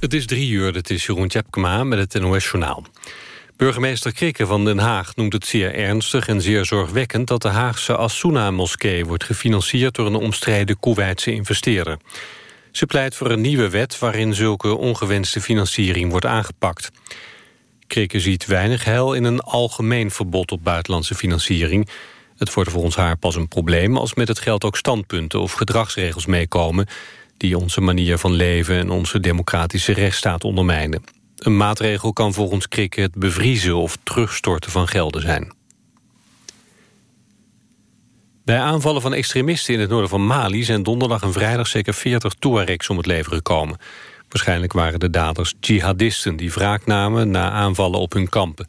Het is drie uur, het is Jeroen Tjepkema met het NOS-journaal. Burgemeester Krikke van Den Haag noemt het zeer ernstig en zeer zorgwekkend... dat de Haagse Assouna-moskee wordt gefinancierd door een omstreden Koeweitse investeerder. Ze pleit voor een nieuwe wet waarin zulke ongewenste financiering wordt aangepakt. Krikke ziet weinig heil in een algemeen verbod op buitenlandse financiering. Het wordt volgens haar pas een probleem als met het geld ook standpunten of gedragsregels meekomen die onze manier van leven en onze democratische rechtsstaat ondermijnen. Een maatregel kan volgens Krikke het bevriezen of terugstorten van gelden zijn. Bij aanvallen van extremisten in het noorden van Mali... zijn donderdag en vrijdag zeker 40 Tuaregs om het leven gekomen. Waarschijnlijk waren de daders jihadisten die wraak namen... na aanvallen op hun kampen.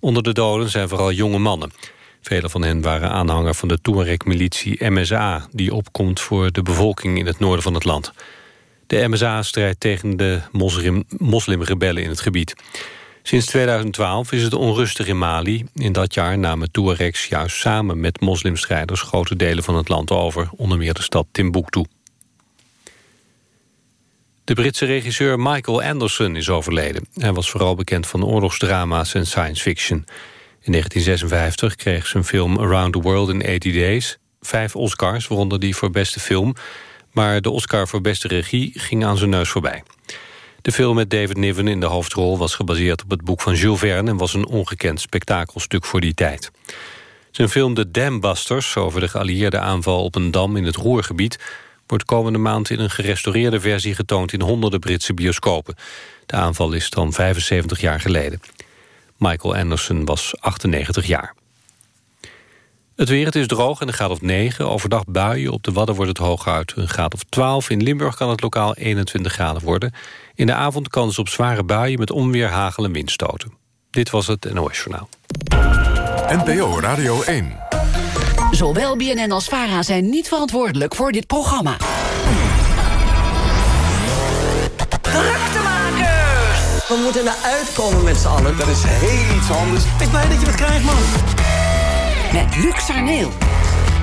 Onder de doden zijn vooral jonge mannen. Vele van hen waren aanhanger van de Tuareg-militie MSA... die opkomt voor de bevolking in het noorden van het land. De MSA strijdt tegen de moslim, moslimrebellen in het gebied. Sinds 2012 is het onrustig in Mali. In dat jaar namen Tuaregs juist samen met moslimstrijders... grote delen van het land over, onder meer de stad Timbuktu. De Britse regisseur Michael Anderson is overleden. Hij was vooral bekend van oorlogsdrama's en science fiction... In 1956 kreeg zijn film Around the World in 80 Days... vijf Oscars, waaronder die voor beste film... maar de Oscar voor beste regie ging aan zijn neus voorbij. De film met David Niven in de hoofdrol was gebaseerd op het boek van Jules Verne... en was een ongekend spektakelstuk voor die tijd. Zijn film The Dam Busters over de geallieerde aanval op een dam in het Roergebied... wordt komende maand in een gerestaureerde versie getoond in honderden Britse bioscopen. De aanval is dan 75 jaar geleden. Michael Anderson was 98 jaar. Het weer, het is droog en een graad of 9. Overdag buien, op de Wadden wordt het hooguit een graad of 12. In Limburg kan het lokaal 21 graden worden. In de avond kans op zware buien met onweer, hagel en windstoten. Dit was het NOS Journaal. NPO Radio 1. Zowel BNN als VARA zijn niet verantwoordelijk voor dit programma. We moeten eruit komen met z'n allen. Dat is heel iets anders. Ik blij dat je het krijgt, man. Met Luc Sarneel.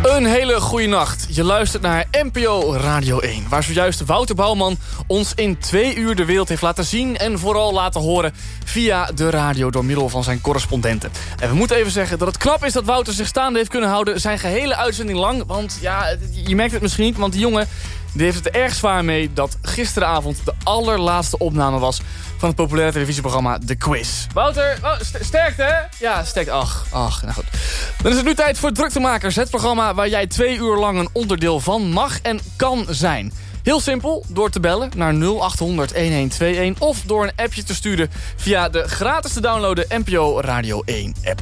Een hele goede nacht. Je luistert naar NPO Radio 1... waar zojuist Wouter Bouwman ons in twee uur de wereld heeft laten zien... en vooral laten horen via de radio door middel van zijn correspondenten. En we moeten even zeggen dat het knap is dat Wouter zich staande heeft kunnen houden... zijn gehele uitzending lang, want ja, je merkt het misschien niet... want die jongen die heeft het erg zwaar mee dat gisteravond de allerlaatste opname was van het populaire televisieprogramma The Quiz. Wouter, oh, sterkte hè? Ja, sterkte. Ach, ach, nou goed. Dan is het nu tijd voor Druktemakers. Het programma waar jij twee uur lang een onderdeel van mag en kan zijn. Heel simpel, door te bellen naar 0800 1121 of door een appje te sturen via de gratis te downloaden NPO Radio 1 app.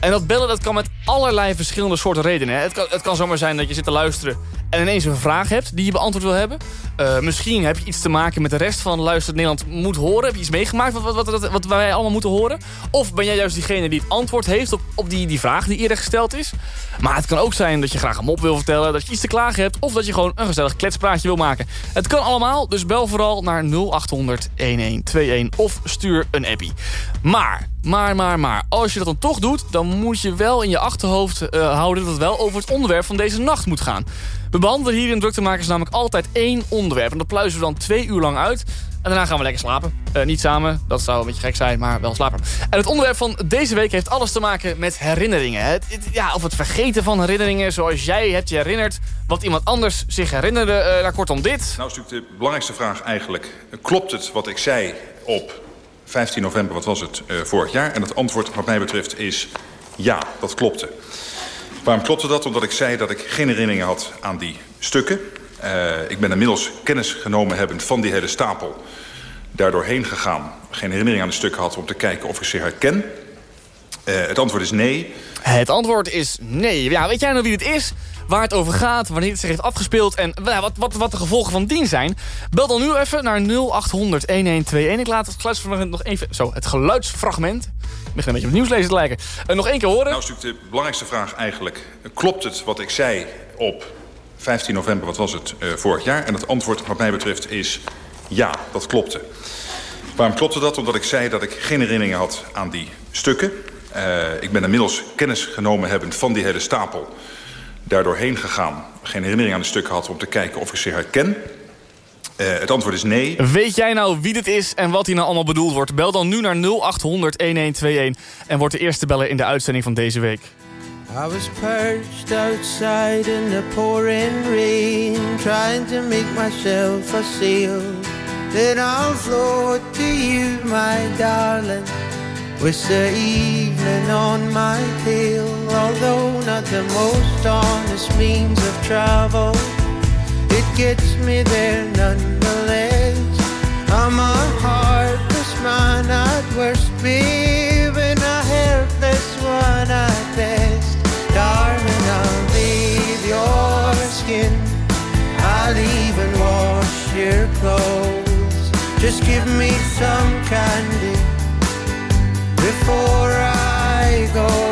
En dat bellen dat kan met allerlei verschillende soorten redenen. Het kan, het kan zomaar zijn dat je zit te luisteren en ineens een vraag hebt die je beantwoord wil hebben. Uh, misschien heb je iets te maken met de rest van Luister Nederland moet horen. Heb je iets meegemaakt wat, wat, wat, wat, wij allemaal moeten horen? Of ben jij juist diegene die het antwoord heeft op, op die, die vraag die eerder gesteld is? Maar het kan ook zijn dat je graag een mop wil vertellen, dat je iets te klagen hebt... of dat je gewoon een gezellig kletspraatje wil maken. Het kan allemaal, dus bel vooral naar 0800 1121 of stuur een appie. Maar maar, maar, maar, als je dat dan toch doet... dan moet je wel in je achterhoofd uh, houden dat het wel over het onderwerp van deze nacht moet gaan. We behandelen hier in Druktemakers namelijk altijd één onderwerp. En dat pluizen we dan twee uur lang uit. En daarna gaan we lekker slapen. Uh, niet samen, dat zou een beetje gek zijn, maar wel slapen. En het onderwerp van deze week heeft alles te maken met herinneringen. Ja, of het vergeten van herinneringen, zoals jij hebt je herinnerd... wat iemand anders zich herinnerde. Uh, nou, kortom dit. Nou is natuurlijk de belangrijkste vraag eigenlijk... klopt het wat ik zei op 15 november, wat was het, uh, vorig jaar? En het antwoord wat mij betreft is ja, dat klopte. Waarom klopte dat? Omdat ik zei dat ik geen herinneringen had aan die stukken. Uh, ik ben inmiddels kennis genomen hebbend van die hele stapel. Daardoor heen gegaan. Geen herinnering aan de stukken had om te kijken of ik ze herken. Uh, het antwoord is nee. Het antwoord is nee. Ja, weet jij nou wie het is? Waar het over gaat, wanneer het zich heeft afgespeeld... en nou, wat, wat, wat de gevolgen van dien zijn. Bel dan nu even naar 0800 1121. Ik laat het geluidsfragment nog even... Zo, het geluidsfragment. Ik begin een beetje op nieuwslezer te lijken. Uh, nog één keer horen. Nou is natuurlijk de belangrijkste vraag eigenlijk... klopt het wat ik zei op 15 november, wat was het, uh, vorig jaar? En het antwoord wat mij betreft is ja, dat klopte. Waarom klopte dat? Omdat ik zei dat ik geen herinneringen had aan die stukken. Uh, ik ben inmiddels kennis genomen hebbend van die hele stapel daardoor heen gegaan. Geen herinnering aan de stukken had om te kijken of ik ze herken. Uh, het antwoord is nee. Weet jij nou wie dit is en wat hier nou allemaal bedoeld wordt? Bel dan nu naar 0800 1121 en word de eerste beller in de uitzending van deze week. I was perched outside in the pouring rain Trying to make myself a sail Then I'll float to you, my darling With the evening on my tail Although not the most honest means of travel It gets me there nonetheless. I'm a heartless man at worst Babe, and a helpless one at best. Darling, I'll bathe your skin I'll even wash your clothes. Just give me some candy before I go.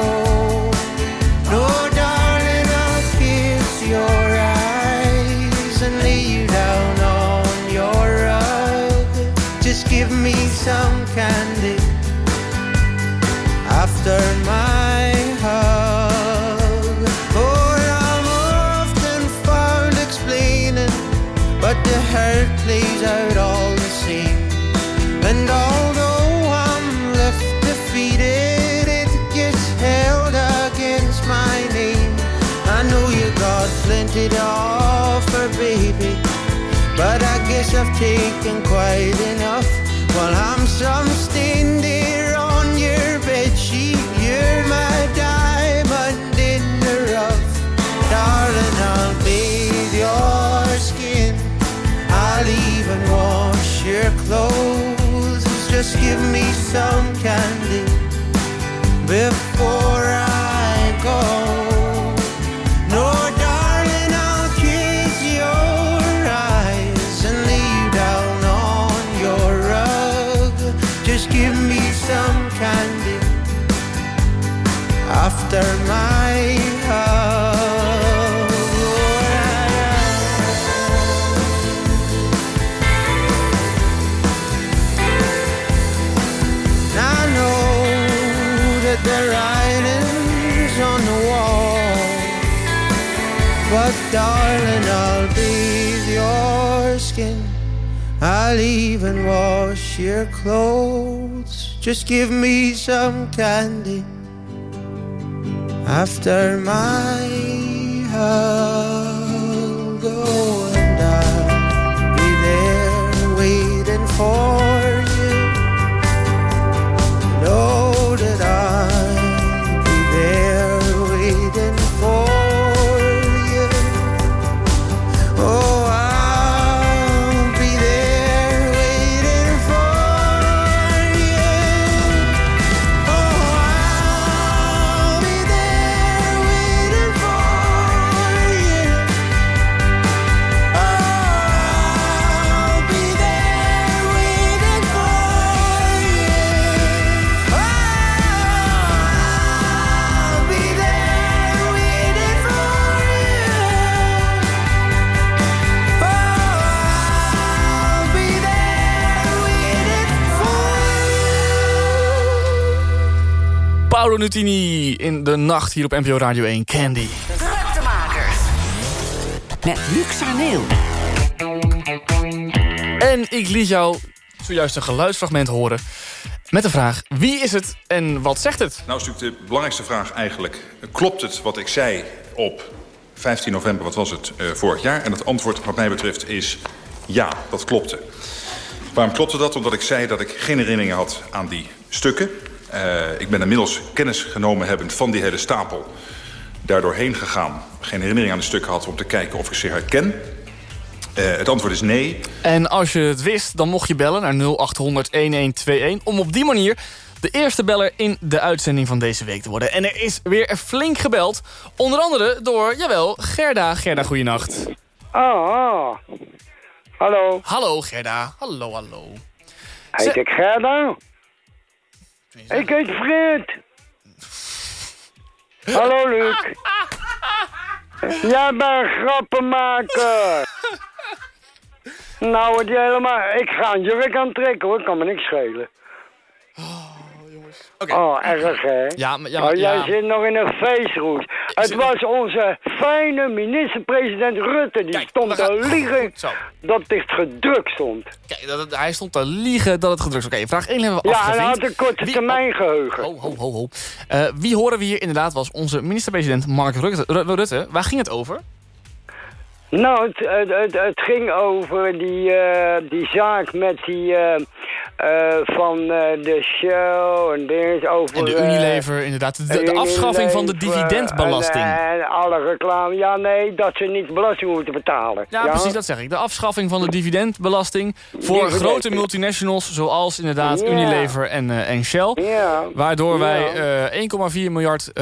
give me some candy after my hug. For I'm often found explaining, but the hurt plays out. Got plenty to offer, baby. But I guess I've taken quite enough. While I'm some there on your bedsheet You're my diamond in the rough. Darling, I'll bathe your skin. I'll even wash your clothes. Just give me some candy Before I go After my yeah. I know that the writing's on the wall. But darling, I'll bathe your skin. I'll even wash your clothes. Just give me some candy After my hug Oh, and I'll be there waiting for you. Paolo Nutini in de nacht hier op NPO Radio 1 Candy. Druktemakers. Met Luc Sarneel. En ik liet jou zojuist een geluidsfragment horen met de vraag... wie is het en wat zegt het? Nou is natuurlijk de belangrijkste vraag eigenlijk... klopt het wat ik zei op 15 november, wat was het, eh, vorig jaar? En het antwoord wat mij betreft is ja, dat klopte. Waarom klopte dat? Omdat ik zei dat ik geen herinneringen had aan die stukken. Eh, ik ben inmiddels kennis genomen hebbend van die hele stapel. Daardoor heen gegaan. Geen herinnering aan de stukken had om te kijken of ik ze herken. Eh, het antwoord is nee. En als je het wist, dan mocht je bellen naar 0800-1121... om op die manier de eerste beller in de uitzending van deze week te worden. En er is weer flink gebeld. Onder andere door, jawel, Gerda. Gerda, goeienacht. Oh, oh. hallo. Hallo Gerda. Hallo, hallo. Heet ik Gerda? Ik heet Fred. Hallo, Luc. Jij bent grappenmaker. Nou, het helemaal... Ik ga een jurk aantrekken, hoor. Kan me niks schelen. Oké. Oh, erg hè? Ja, maar... Ja, Oh, jij ja. zit nog in een feestroes. Het zit- was onze fijne minister-president Rutte. Die Kijk, stond te liegen zo. dat dit gedrukt stond. Kijk, dat, het- hij stond te liegen dat het gedrukt is. Oké, vraag 1 hebben we Ja, hij had een korte Wie- termijn geheugen. Ho, ho, ho, ho. Eh, wie horen we hier inderdaad was onze minister-president Mark Rutte. Ru- Rutte. Waar ging het over? Nou, het, het, het, het ging over die, eh, die zaak met die... eh, eh, van eh, de show en dingen over... En de eh, Unilever, inderdaad. De, de afschaffing van de dividendbelasting. En, en alle reclame. Ja, nee, dat ze niet belasting moeten betalen. Ja, precies, dat zeg ik. De afschaffing van de dividendbelasting voor Dividend. grote multinationals... zoals inderdaad. Unilever en, en Shell. Ja. Waardoor wij Ja. eh 1,4 miljard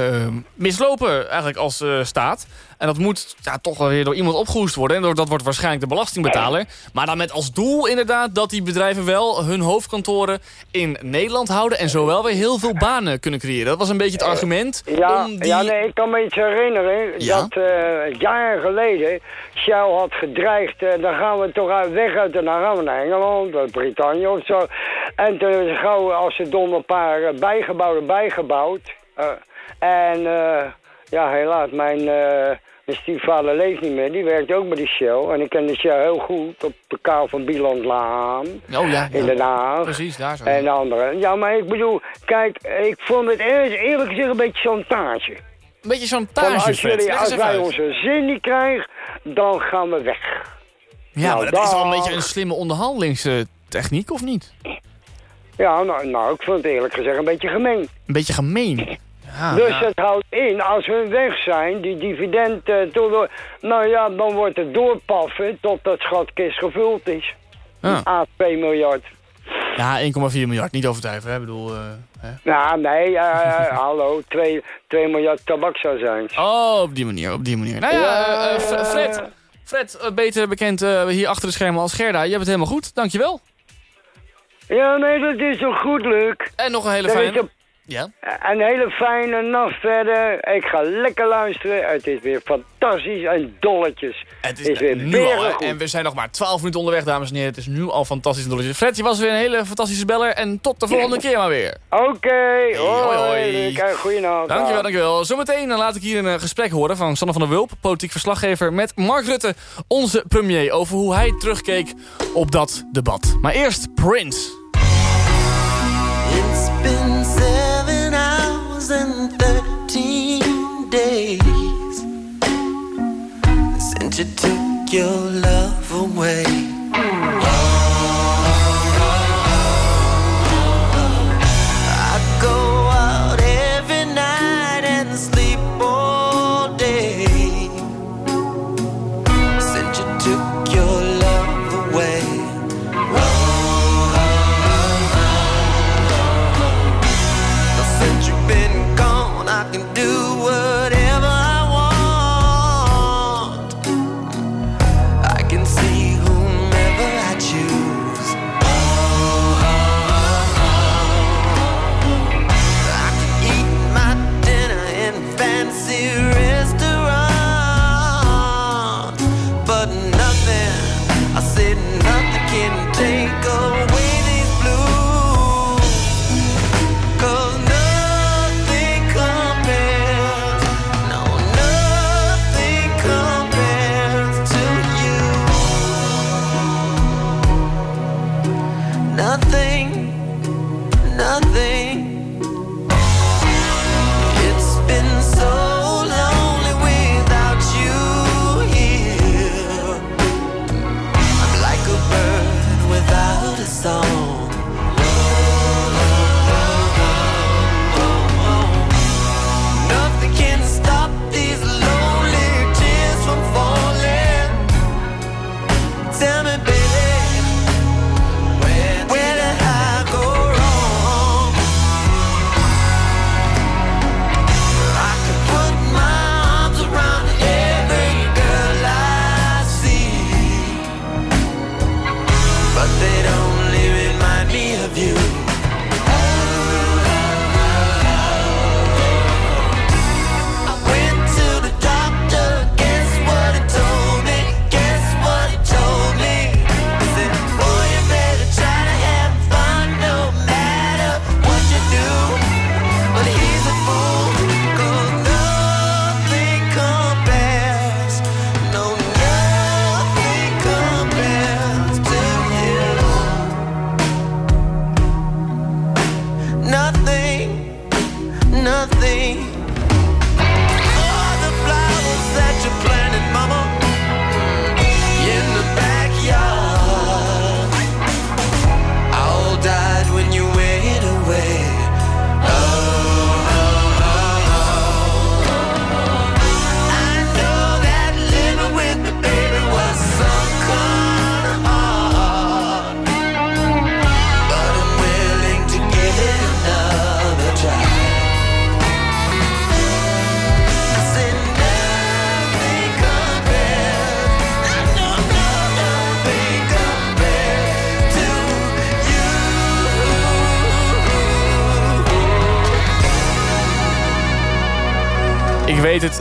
mislopen eigenlijk als staat. En dat moet ja, toch wel weer door iemand opgehoest worden. En door, dat wordt waarschijnlijk de belastingbetaler. Maar dan met als doel inderdaad dat die bedrijven wel hun hoofdkantoren in Nederland houden. En zo wel weer heel veel banen kunnen creëren. Dat was een beetje het argument. Ja, om die... ja, nee, ik kan me iets herinneren Ja? dat eh jaren geleden Shell had gedreigd, eh, dan gaan we toch uit, weg uit en dan gaan we naar Engeland, of Brittannië of zo. En toen gauw als ze dom een paar eh, bijgebouwen bijgebouwd. Eh, en eh, ja, helaas, mijn, eh, mijn stiefvader leeft niet meer, die werkt ook bij de Shell. En ik ken de Shell heel goed op de kaal van Bielandlaan Oh ja, in Den Haag. precies, daar zo. En de andere. Ja, maar ik bedoel, kijk, ik vond het eerst, eerlijk gezegd een beetje chantage. Een beetje zo'n Van tage, als, jullie, als wij uit. onze zin niet krijgen, dan gaan we weg. Ja, Nou, maar dat is wel een beetje een slimme onderhandelingstechniek, of niet? Ja, nou, nou, ik vond het eerlijk gezegd een beetje gemeen. Een beetje gemeen. Ja, dus het houdt in, als we weg zijn, die dividend, eh, door, nou ja, dan wordt het doorpaffen tot dat schatkist gevuld is. Ja. A 2 miljard. Ja, 1,4 miljard, niet overdrijven. Hè? Ik bedoel, eh, hè? Nou, nee, eh, hallo, 2, 2 miljard tabak zou zijn. Oh, op die manier, op die manier. Nou ja, eh, eh, Fred. Fred eh, beter bekend eh, hier achter de schermen als Gerda. Je hebt het helemaal goed, dankjewel. Ja, nee, dat is toch goed, Luc? En nog een hele fijne... een Ja? Een hele fijne nacht verder. Ik ga lekker luisteren. Het is weer fantastisch. En dolletjes. Het is, is weer nu al. En we zijn nog maar 12 minuten onderweg, dames en heren. Het is nu al fantastisch. dolletjes. Fred, je was weer een hele fantastische beller. En tot de volgende keer maar weer. Oké. hoi, hoi, hoi. En Goeienacht. Dankjewel, dankjewel. Zometeen dan laat ik hier een eh, gesprek horen van Sanne van der Wulp, politiek verslaggever, met Mark Rutte, onze premier, over hoe hij terugkeek op dat debat. Maar eerst Prince. 2013 days since you took your love away.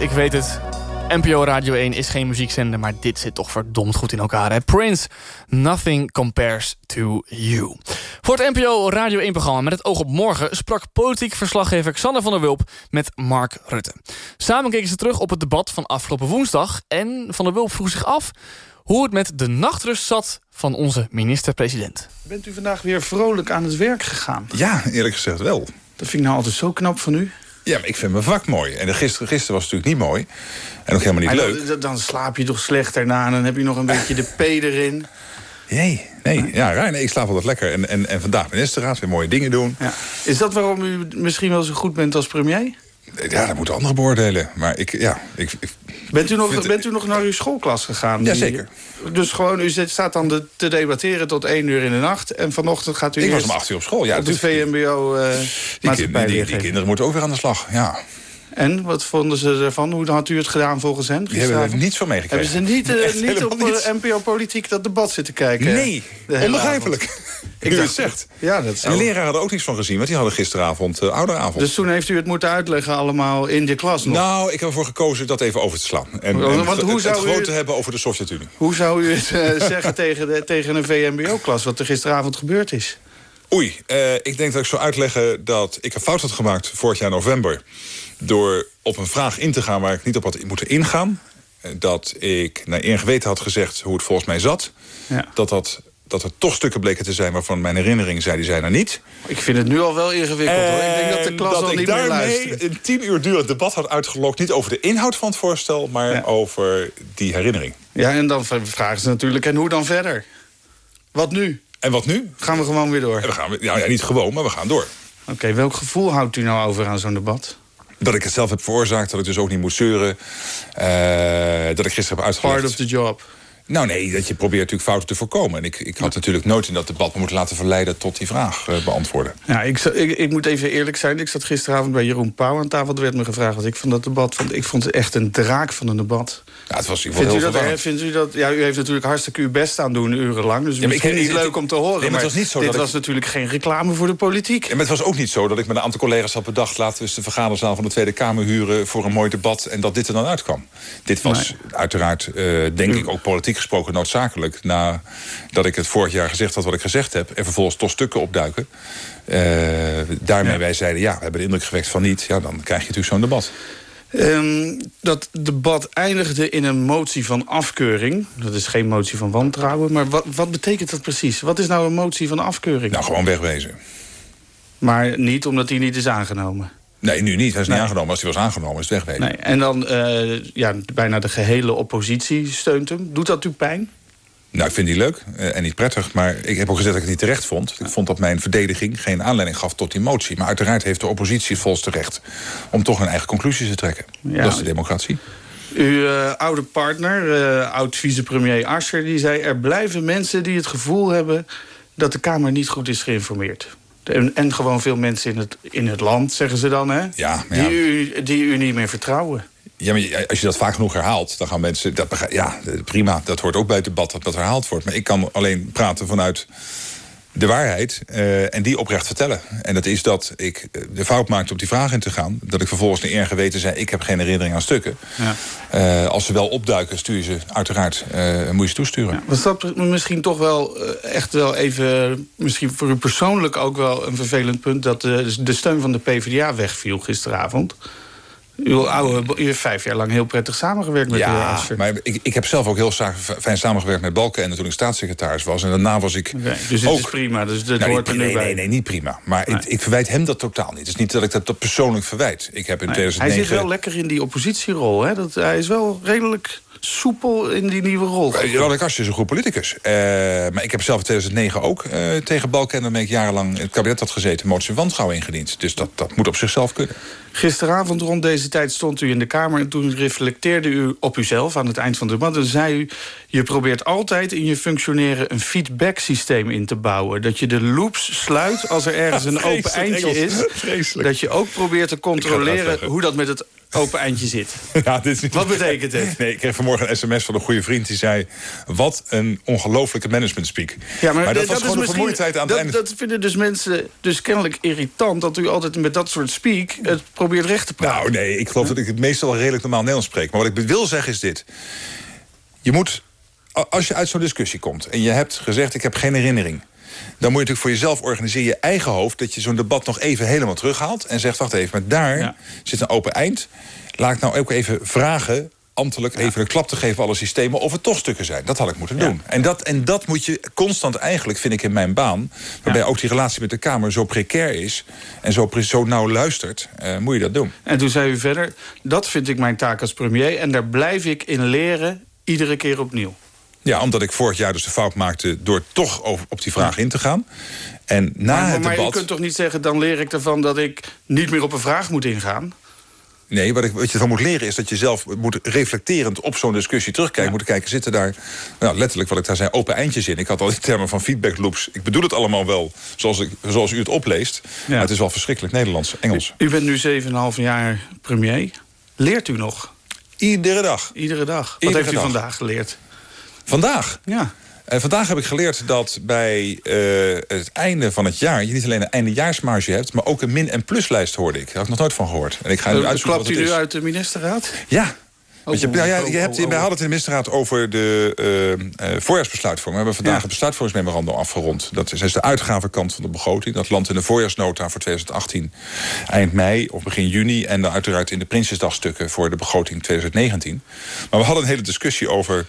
Ik weet het. NPO Radio 1 is geen muziekzender, maar dit zit toch verdomd goed in elkaar. Hè? Prince, Nothing Compares to You. Voor het NPO Radio 1-programma Met het oog op morgen... sprak politiek verslaggever Xander van der Wulp met Mark Rutte. Samen keken ze terug op het debat van afgelopen woensdag... en Van der Wulp vroeg zich af hoe het met de nachtrust zat van onze minister-president. Bent u vandaag weer vrolijk aan het werk gegaan? Ja, eerlijk gezegd wel. Dat vind ik nou altijd zo knap van u. Ja, maar ik vind mijn vak mooi. En gisteren, gisteren was het natuurlijk niet mooi. En ook helemaal niet Maar leuk. Dan, dan slaap je toch slecht daarna en dan heb je nog een beetje de P erin. Nee, nee, ja, nee, ik slaap altijd lekker. En, en, en vandaag ministerraad, weer mooie dingen doen. Ja. Is dat waarom u misschien wel zo goed bent als premier? Ja, dat moeten anderen beoordelen. Maar ik, ja, ik, ik Bent u nog, bent u nog naar uw schoolklas gegaan? Ja, Die- zeker. Dus gewoon, u zit- staat dan de- te debatteren tot één uur in de nacht... en vanochtend gaat u Ik was om acht uur op school, ja, op de dat- VMBO eh die, kind- maatschappij die, die leergeven. kinderen moeten ook weer aan de slag. Ja. En, wat vonden ze ervan? Hoe had u het gedaan volgens hen Die hebben er niets van meegekregen. Hebben ze niet, eh, niet op niets. eh, NPO Politiek dat debat zitten kijken? Nee, De onbegrijpelijk. Ik dacht- het zegt. Ja, dat En de zou... leraren hadden ook niets van gezien, want die hadden gisteravond uh, ouderavond. Dus toen heeft u het moeten uitleggen allemaal in de klas nog? Nou, ik heb ervoor gekozen dat even over te slaan. En, Want- en want hoe het, zou het u- groot te hebben over de Sovjet-Unie. Hoe zou u het eh, zeggen tegen, de, tegen een VMBO-klas... wat er gisteravond gebeurd is? Oei, eh, ik denk dat ik zou uitleggen dat ik een fout had gemaakt vorig jaar november. Door op een vraag in te gaan waar ik niet op had moeten ingaan. Dat ik naar eer en geweten had gezegd hoe het volgens mij zat. Ja. Dat, dat, dat er toch stukken bleken te zijn waarvan mijn herinnering zei die zijn er niet. Ik vind het nu al wel ingewikkeld, hoor. Ik denk dat de klas al ik niet meer daarmee luistert. een tien uur durend debat had uitgelokt. Niet over de inhoud van het voorstel, maar Ja. over die herinnering. Ja, en dan vragen ze natuurlijk, en hoe dan verder? Wat nu? En wat nu? Gaan we gewoon weer door? En we gaan, ja, ja, niet gewoon, maar we gaan door. Oké, welk gevoel houdt u nou over aan zo'n debat? Dat ik het zelf heb veroorzaakt, dat ik dus ook niet moet zeuren. eh, dat ik gisteren heb uitgelegd... Part of the job. Nou nee, dat je probeert natuurlijk fouten te voorkomen. En ik, ik had natuurlijk nooit in dat debat me moeten laten verleiden... tot die vraag eh, beantwoorden. Ja, ik, ik, ik moet even eerlijk zijn. Ik zat gisteravond bij Jeroen Pauw aan tafel. Er werd me gevraagd wat ik van dat debat vond. Ik vond het echt een draak van een debat. Ja, het was Vindt u, dat, heel hè, vindt u dat... Ja, u heeft natuurlijk hartstikke uw best aan doen, urenlang. Dus maar misschien ik- niet ik- leuk om te horen. Nee, maar het was niet zo dit dat was natuurlijk geen reclame voor de politiek. Ja, maar het was ook niet zo dat ik met een aantal collega's had bedacht... laten we eens de vergaderzaal van de Tweede Kamer huren voor een mooi debat... en dat dit er dan uitkwam. Dit was uiteraard, eh, denk ik, ook politiek gesproken noodzakelijk... nadat ik het vorig jaar gezegd had wat ik gezegd heb... en vervolgens toch stukken opduiken. Eh, daarmee wij zeiden, ja, we hebben de indruk gewekt van niet... ja, dan krijg je natuurlijk zo'n debat. Ehm, dat debat eindigde in een motie van afkeuring. Dat is geen motie van wantrouwen. Maar wat, wat betekent dat precies? Wat is nou een motie van afkeuring? Nou, gewoon wegwezen. Maar niet omdat die niet is aangenomen. Nee, nu niet. Hij is Nee. niet aangenomen. Als hij was aangenomen, is het wegwezen. Nee. En dan, eh, ja, bijna de gehele oppositie steunt hem. Doet dat u pijn? Nou, ik vind die leuk eh, en niet prettig. Maar ik heb ook gezegd dat ik het niet terecht vond. Ik vond dat mijn verdediging geen aanleiding gaf tot die motie. Maar uiteraard heeft de oppositie het volste recht... om toch hun eigen conclusies te trekken. Ja. Dat is de democratie. Uw eh, oude partner, eh, oud-vicepremier Asscher, die zei... er blijven mensen die het gevoel hebben dat de Kamer niet goed is geïnformeerd. En, en gewoon veel mensen in het, in het land, zeggen ze dan, hè? Ja, maar ja. Die, u, die u niet meer vertrouwen. Ja, maar als je dat vaak genoeg herhaalt, dan gaan mensen... Dat, ja, prima, dat hoort ook bij het debat dat dat herhaald wordt. Maar ik kan alleen praten vanuit de waarheid eh, en die oprecht vertellen. En dat is dat ik eh, de fout maakte op die vraag in te gaan. Dat ik vervolgens naar eer en geweten zei... ik heb geen herinnering aan stukken. Ja. Eh, als ze wel opduiken, stuur je ze uiteraard. eh, moet je ze toesturen. Was dat misschien toch wel echt wel even... misschien voor u persoonlijk ook wel een vervelend punt... dat de, de steun van de PvdA wegviel gisteravond? Uw oude, u heeft vijf jaar lang heel prettig samengewerkt met de heer Ja, Asscher. maar ik, ik heb zelf ook heel fijn samengewerkt met Balken... en toen ik staatssecretaris was. En daarna was ik dus het ook... is prima, dus dit Nou, hoort er nu nee, bij. nee, nee, niet prima. Maar Nee. ik, ik verwijt hem dat totaal niet. Het is niet dat ik dat, dat persoonlijk verwijt. Ik heb in Nee, Hij 2009... zit wel lekker in die oppositierol. Hè? Dat, hij is wel redelijk soepel in die nieuwe rol. Radek Asscher is een goed politicus. Eh, maar ik heb zelf in 2009 ook eh, tegen Balken... en waarmee ik jarenlang in het kabinet had gezeten... motie van wantrouwen ingediend. Dus dat, dat moet op zichzelf kunnen. Gisteravond rond deze tijd stond u in de Kamer... en toen reflecteerde u op uzelf aan het eind van de debat. En zei u, je probeert altijd in je functioneren... een feedback-systeem in te bouwen. Dat je de loops sluit als er ergens een open eindje Engels. is. Vreselijk. Dat je ook probeert te controleren hoe dat met het open eindje zit. Ja, dit is niet... Wat betekent het? Nee, ik kreeg vanmorgen een sms van een goede vriend die zei... wat een ongelofelijke management speak. Ja, maar, dat dat, was is gewoon een misschien- vermoeidheid aan het einde. dat vinden dus mensen dus kennelijk irritant... dat u altijd met dat soort speak het probeert recht te praten. Nou nee, ik geloof dat ik het meestal redelijk normaal Nederlands spreek. Maar wat ik wil zeggen is dit. Je moet, als je uit zo'n discussie komt... en je hebt gezegd, ik heb geen herinnering... dan moet je natuurlijk voor jezelf organiseren, je eigen hoofd... dat je zo'n debat nog even helemaal terughaalt... en zegt, wacht even, maar daar Ja. zit een open eind. Laat ik nou ook even vragen ambtelijk even een klap te geven alle systemen... of het toch stukken zijn. Dat had ik moeten doen. En, dat, en dat moet je constant eigenlijk, vind ik in mijn baan... waarbij ook die relatie met de Kamer zo precair is... en zo, zo nauw luistert, eh, moet je dat doen. En toen zei u verder, dat vind ik mijn taak als premier... en daar blijf ik in leren, iedere keer opnieuw. Ja, omdat ik vorig jaar dus de fout maakte... door toch op die vraag in te gaan. En na maar het maar debat... je kunt toch niet zeggen, dan leer ik ervan... dat ik niet meer op een vraag moet ingaan? Nee, wat, ik, wat je ervan moet leren is dat je zelf moet reflecterend op zo'n discussie terugkijken. Moet kijken, zitten daar, nou, letterlijk wat ik daar zei, open eindjes in. Ik had al die termen van feedback loops. Ik bedoel het allemaal wel zoals, ik, zoals u het opleest. Maar het is wel verschrikkelijk Nederlands, Engels. U bent nu 7,5 jaar premier. Leert u nog? Iedere dag. Iedere dag. Wat Iedere heeft u dag. vandaag geleerd? Vandaag? Ja. En vandaag heb ik geleerd dat bij eh, het einde van het jaar... je niet alleen een eindejaarsmarge hebt... maar ook een min- en pluslijst hoorde ik. Daar had ik nog nooit van gehoord. En ik ga nu Uh, uitzoeken klapt wat u het nu uit de ministerraad? Ja. Want je, oh, nou ja, oh, je hebt, oh, oh. wij hadden het in de ministerraad over de eh, eh, voorjaarsbesluitvorming. We hebben vandaag Ja. een besluitvormingsmemorandum afgerond. Dat is, dat is de uitgavenkant van de begroting. Dat landt in de voorjaarsnota voor 2018 eind mei of begin juni. En dan uiteraard in de Prinsjesdagstukken voor de begroting 2019. Maar we hadden een hele discussie over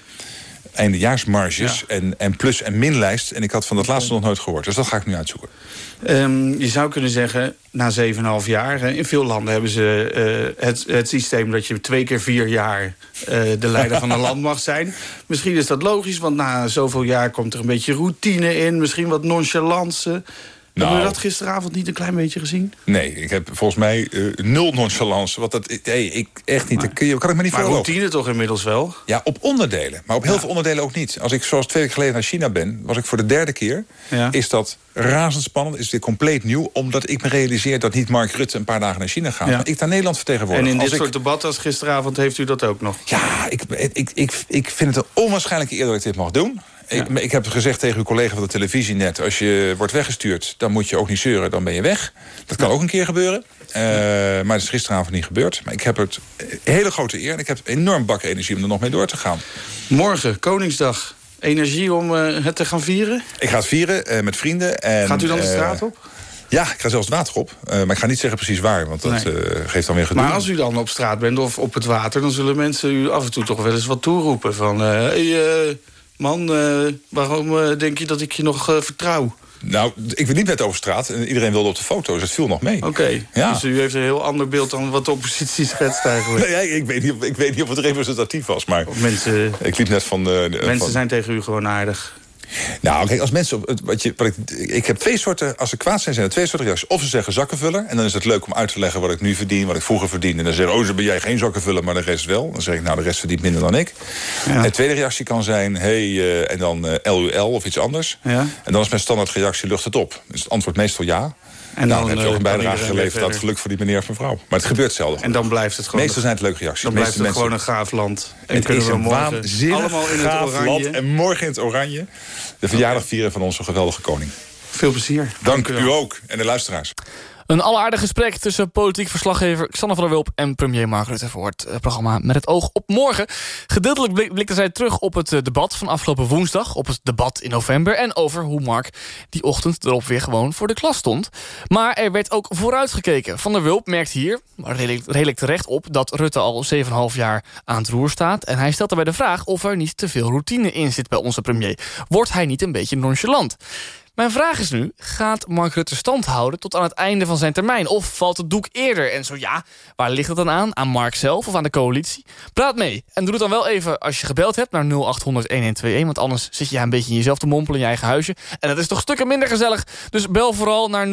eindejaarsmarges en, en plus- en minlijst. En ik had van dat laatste nog nooit gehoord. Dus dat ga ik nu uitzoeken. Ehm, je zou kunnen zeggen, na 7,5 jaar... hè, in veel landen hebben ze eh, het, het systeem... dat je twee keer vier jaar eh, de leider van een land mag zijn. Misschien is dat logisch, want na zoveel jaar... komt er een beetje routine in, misschien wat nonchalance. Hebben we Nou. dat gisteravond niet een klein beetje gezien? Nee, ik heb volgens mij eh, nul nonchalance. Wat dat, hey, ik echt niet. Je, kan ik me niet Maar routine toch inmiddels wel? Ja, op onderdelen. Maar op heel veel onderdelen ook niet. Als ik zoals twee weken geleden naar China ben... was ik voor de derde keer. Ja. Is dat razendspannend. Is dit compleet nieuw. Omdat ik me realiseer dat niet Mark Rutte een paar dagen naar China gaat. Ja. Maar ik daar Nederland vertegenwoordig. En in dit Als ik- soort debatten als gisteravond heeft u dat ook nog? Ja, ik, ik, ik, ik vind het een onwaarschijnlijke eer dat ik dit mag doen. Ik, ik heb gezegd tegen uw collega van de televisie net... als je wordt weggestuurd, dan moet je ook niet zeuren, dan ben je weg. Dat kan ook een keer gebeuren. Eh, maar het is gisteravond niet gebeurd. Maar ik heb het hele grote eer en ik heb enorm bak energie om er nog mee door te gaan. Morgen, Koningsdag. Energie om eh, het te gaan vieren? Ik ga het vieren eh, met vrienden. En, Gaat u dan de straat op? Ja, ik ga zelfs het water op. Maar ik ga niet zeggen precies waar, want dat Nee. geeft dan weer gedoe. Maar als u dan op straat bent of op het water... dan zullen mensen u af en toe toch wel eens wat toeroepen. Van, hey, man, eh, waarom eh, denk je dat ik je nog eh, vertrouw? Nou, ik ben niet net over straat. En iedereen wilde op de foto, dus het viel nog mee. Oké, Ja. dus u heeft een heel ander beeld dan wat de oppositie schetst eigenlijk. Nee, ik, weet niet, of- ik weet niet of het representatief was, maar Of mensen, ik liep net van... de- mensen van- zijn tegen u gewoon aardig. Nou, kijk, als mensen... Op, wat je, wat ik, ik heb twee soorten... Als ze kwaad zijn, zijn er twee soorten reacties. Of ze zeggen zakkenvuller. En dan is het leuk om uit te leggen wat ik nu verdien... wat ik vroeger verdiende. En dan zeggen oh, zo ben jij geen zakkenvuller, maar de rest wel. Dan zeg ik, nou, de rest verdient minder dan ik. En de tweede reactie kan zijn... hey, eh, en dan eh, LUL of iets anders. Ja. En dan is mijn standaard reactie, lucht het op. Dus het antwoord meestal ja. En dan, dan, heb je eh, ook een bijdrage geleverd aan het verder. geluk voor die meneer of mevrouw. Maar het gebeurt zelden. En dan blijft het gewoon... Meestal zijn het leuke reacties. Dan blijft het gewoon mensen- een gaaf land. En het kunnen is we een morgen waanzinnig allemaal in het oranje. land. En morgen in het oranje. De verjaardag vieren van onze geweldige koning. Veel plezier. Dank, u ook. En de luisteraars. Een alleraardig gesprek tussen politiek verslaggever Xander van der Wulp en premier Mark Rutte voor het eh, programma Met het oog op morgen. Gedeeltelijk blik- blikte zij terug op het eh, debat van afgelopen woensdag, op het debat in november en over hoe Mark die ochtend erop weer gewoon voor de klas stond. Maar er werd ook vooruitgekeken. Van der Wulp merkt hier, maar redelijk, redelijk terecht op, dat Rutte al 7,5 jaar aan het roer staat. En hij stelt daarbij de vraag of er niet te veel routine in zit bij onze premier. Wordt hij niet een beetje nonchalant? Mijn vraag is nu, gaat Mark Rutte stand houden tot aan het einde van zijn termijn? Of valt het doek eerder? En zo ja, waar ligt het dan aan? Aan Mark zelf of aan de coalitie? Praat mee en doe het dan wel even als je gebeld hebt naar 0800-1121... want anders zit je een beetje in jezelf te mompelen in je eigen huisje. En dat is toch stukken minder gezellig. Dus bel vooral naar 0800-1121.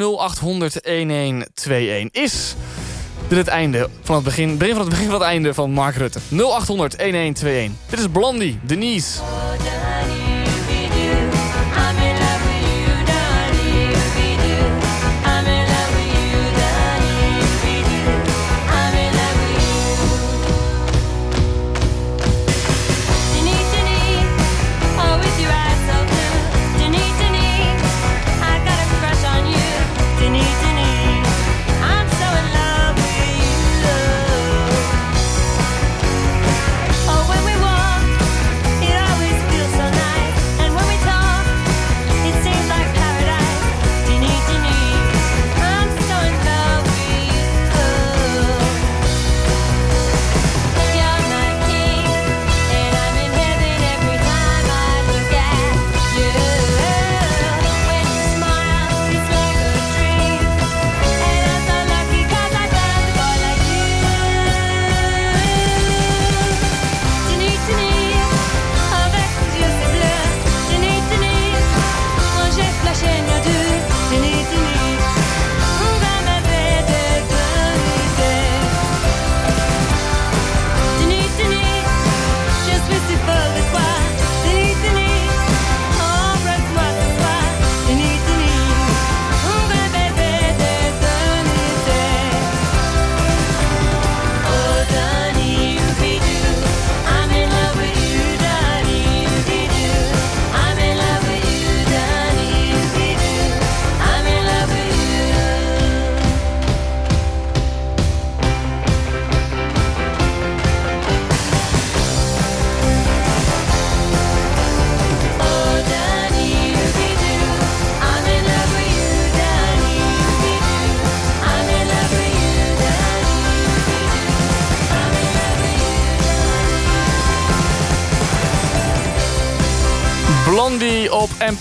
Is dit het einde van het begin, begin van het begin van het einde van Mark Rutte? 0800-1121. Dit is Blondie, Denise. Blondie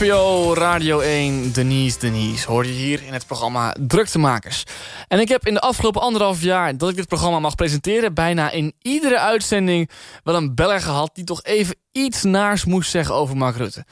NPO Radio 1. Denise Denise hoor je hier in het programma Druktemakers. En ik heb in de afgelopen anderhalf jaar dat ik dit programma mag presenteren... bijna in iedere uitzending wel een beller gehad... die toch even iets naars moest zeggen over Mark Rutte.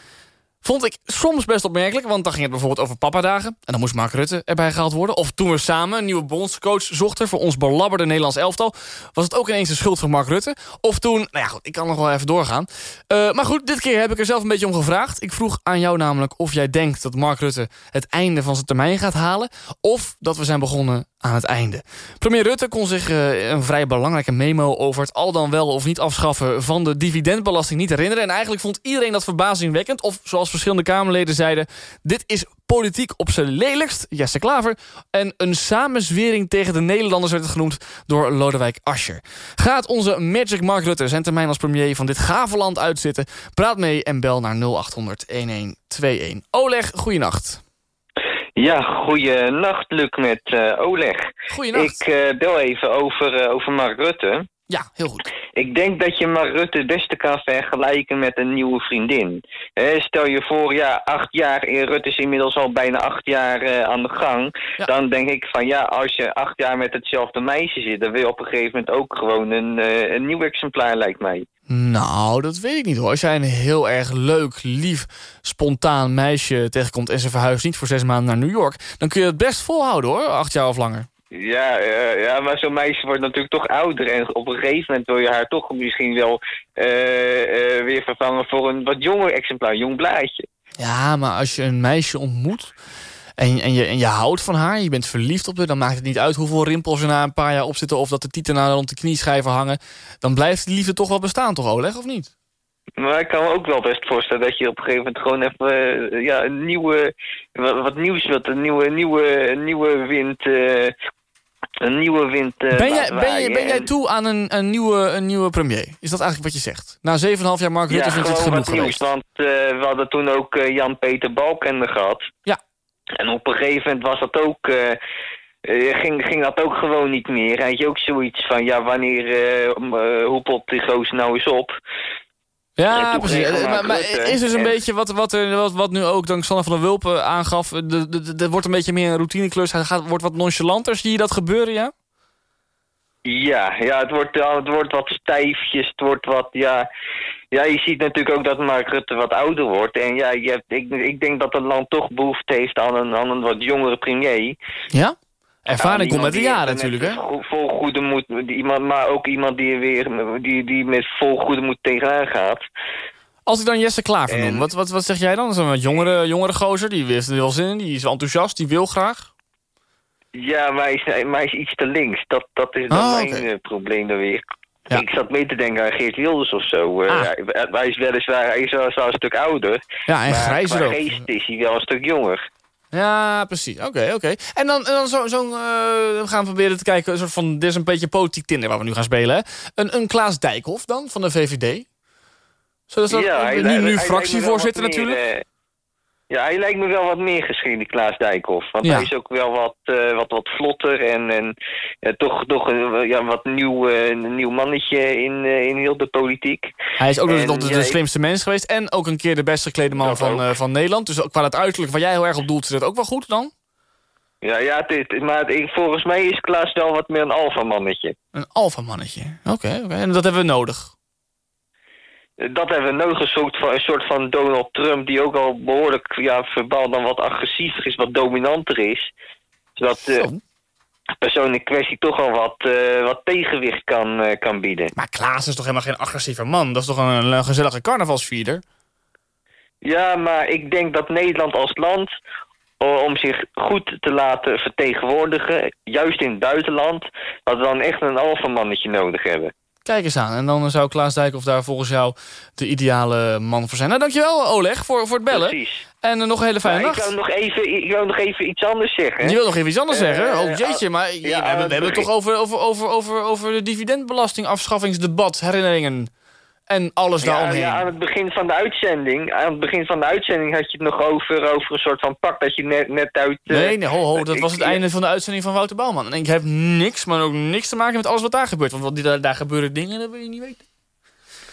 Vond ik soms best opmerkelijk, want dan ging het bijvoorbeeld over papadagen. En dan moest Mark Rutte erbij gehaald worden. Of toen we samen een nieuwe bondscoach zochten voor ons belabberde Nederlands elftal... was het ook ineens de schuld van Mark Rutte. Of toen, nou ja goed, ik kan nog wel even doorgaan. Uh, maar goed, dit keer heb ik er zelf een beetje om gevraagd. Ik vroeg aan jou namelijk of jij denkt dat Mark Rutte het einde van zijn termijn gaat halen... of dat we zijn begonnen aan het einde. Premier Rutte kon zich uh, een vrij belangrijke memo over het al dan wel of niet afschaffen van de dividendbelasting niet herinneren. En eigenlijk vond iedereen dat verbazingwekkend. Of zoals verschillende Kamerleden zeiden, dit is politiek op zijn lelijkst, Jesse Klaver. En een samenzwering tegen de Nederlanders werd het genoemd door Lodewijk Asscher. Gaat onze Magic Mark Rutte zijn termijn als premier van dit gave land uitzitten? Praat mee en bel naar 0800 1121. Oleg, goeienacht. Ja, goeienacht Luc met uh, Oleg. Goeienacht. Ik uh, bel even over, uh, over Mark Rutte. Ja, heel goed. Ik denk dat je Mark Rutte het beste kan vergelijken met een nieuwe vriendin. He, stel je voor, ja, acht jaar, Rutte is inmiddels al bijna acht jaar uh, aan de gang. Ja. Dan denk ik van ja, als je acht jaar met hetzelfde meisje zit... dan wil je op een gegeven moment ook gewoon een, uh, een nieuw exemplaar, lijkt mij. Nou, dat weet ik niet hoor. Als jij een heel erg leuk, lief, spontaan meisje tegenkomt... en ze verhuist niet voor zes maanden naar New York... dan kun je het best volhouden hoor, acht jaar of langer. Ja, uh, ja maar zo'n meisje wordt natuurlijk toch ouder. En op een gegeven moment wil je haar toch misschien wel uh, uh, weer vervangen voor een wat jonger exemplaar, jong blaadje. Ja, maar als je een meisje ontmoet en, en, je, en je houdt van haar, je bent verliefd op haar... dan maakt het niet uit hoeveel rimpels er na een paar jaar op zitten... of dat de tieten naar rond de knieschijven hangen. Dan blijft de liefde toch wel bestaan, toch Oleg, of niet? Maar ik kan me ook wel best voorstellen dat je op een gegeven moment gewoon even ja, een nieuwe, wat, wat nieuws wilt, een nieuwe, nieuwe, nieuwe wind, uh, een nieuwe wind. Uh, ben, jij, ben, je, ben jij toe aan een, een, nieuwe, een nieuwe premier? Is dat eigenlijk wat je zegt? Na 7,5 jaar Mark Rutte ja, vind je het genoeg wat nieuws, want we hadden toen ook Jan-Peter Balkende gehad. Ja. En op een gegeven moment was dat ook... Ging, ging dat ook gewoon niet meer. Had je ook zoiets van, ja, wanneer uh, hoepelt die goos nou eens op? Ja, precies. Maar, maar is dus een en... beetje wat, wat, er, wat, wat nu ook dank Sanne van der Wulpen aangaf... Er wordt een beetje meer een routineklus, hij gaat, wordt wat nonchalanter. Zie je dat gebeuren, ja? Ja, ja het, wordt, het wordt wat stijfjes, het wordt wat, ja... Ja, je ziet natuurlijk ook dat Mark Rutte wat ouder wordt. En ja, je hebt, ik, ik denk dat het land toch behoefte heeft aan een, aan een wat jongere premier. Ja? Ervaring komt met de jaren natuurlijk, hè? Vol goede moed, iemand, maar ook iemand die, weer, die, die met vol goede moed tegenaan gaat. Als ik dan Jesse Klaver en... noem, wat, wat, wat zeg jij dan? Zo'n jongere, jongere gozer, die heeft er wel zin in, die is enthousiast, die wil graag? Ja, maar hij is, maar hij is iets te links. Dat, dat is dan oh, mijn okay. probleem dan weer. Ja. Ik zat mee te denken aan Geert Wilders of zo. Uh, ah. hij, hij, is weliswaar hij is wel, een stuk ouder. Ja, en grijzer ook. geest is hij wel een stuk jonger. Ja, precies. Oké, okay, oké. Okay. En dan, en dan zo'n... Zo uh, we gaan proberen te kijken... Een soort van, dit is een beetje politiek Tinder waar we nu gaan spelen. Hè? Een, een Klaas Dijkhoff dan, van de VVD? Zodat dat, ja, nu, hij, nu hij fractievoorzitter natuurlijk. Ja, hij lijkt me wel wat meer geschikt, die Klaas Dijkhoff. Want ja. hij is ook wel wat, uh, wat, wat vlotter en, en toch, toch een ja, wat nieuw, uh, nieuw mannetje in, in heel de politiek. Hij is ook en, nog de, de, slimste mens geweest en ook een keer de best geklede man van, van Nederland. Dus qua het uiterlijk waar jij heel erg op doelt, zit dat ook wel goed dan? Ja, ja het, maar het, volgens mij is Klaas wel wat meer een alfamannetje. Een alfamannetje, oké. Okay, okay. En dat hebben we nodig dat hebben we nodig, een soort, van, een soort van Donald Trump... die ook al behoorlijk ja, verbaal dan wat agressiever is, wat dominanter is. Zodat de uh, persoon in kwestie toch al wat, uh, wat tegenwicht kan, uh, kan bieden. Maar Klaas is toch helemaal geen agressieve man? Dat is toch een, een gezellige carnavalsvierder? Ja, maar ik denk dat Nederland als land om zich goed te laten vertegenwoordigen, juist in het buitenland, dat we dan echt een alfamannetje nodig hebben. Kijk eens aan. En dan zou Klaas Dijkhoff daar volgens jou de ideale man voor zijn. Nou, dankjewel Oleg voor, voor het bellen. Precies. En uh, nog een hele fijne ja, nacht. Ik wil, nog even, ik wil nog even iets anders zeggen. Je wil nog even iets anders uh, zeggen? Oh jeetje, maar ja, we hebben, we hebben het toch over, over, over, over, over de dividendbelastingafschaffingsdebat, herinneringen en alles ja, daaromheen. Ja, aan het begin van de uitzending, aan het begin van de uitzending had je het nog over, over een soort van pak dat je net, net uit... Uh, nee, nee, ho, ho, dat was het einde van de uitzending van Wouter Bouwman. En ik heb niks, maar ook niks te maken met alles wat daar gebeurt. Want daar, daar gebeuren dingen, dat wil je niet weten.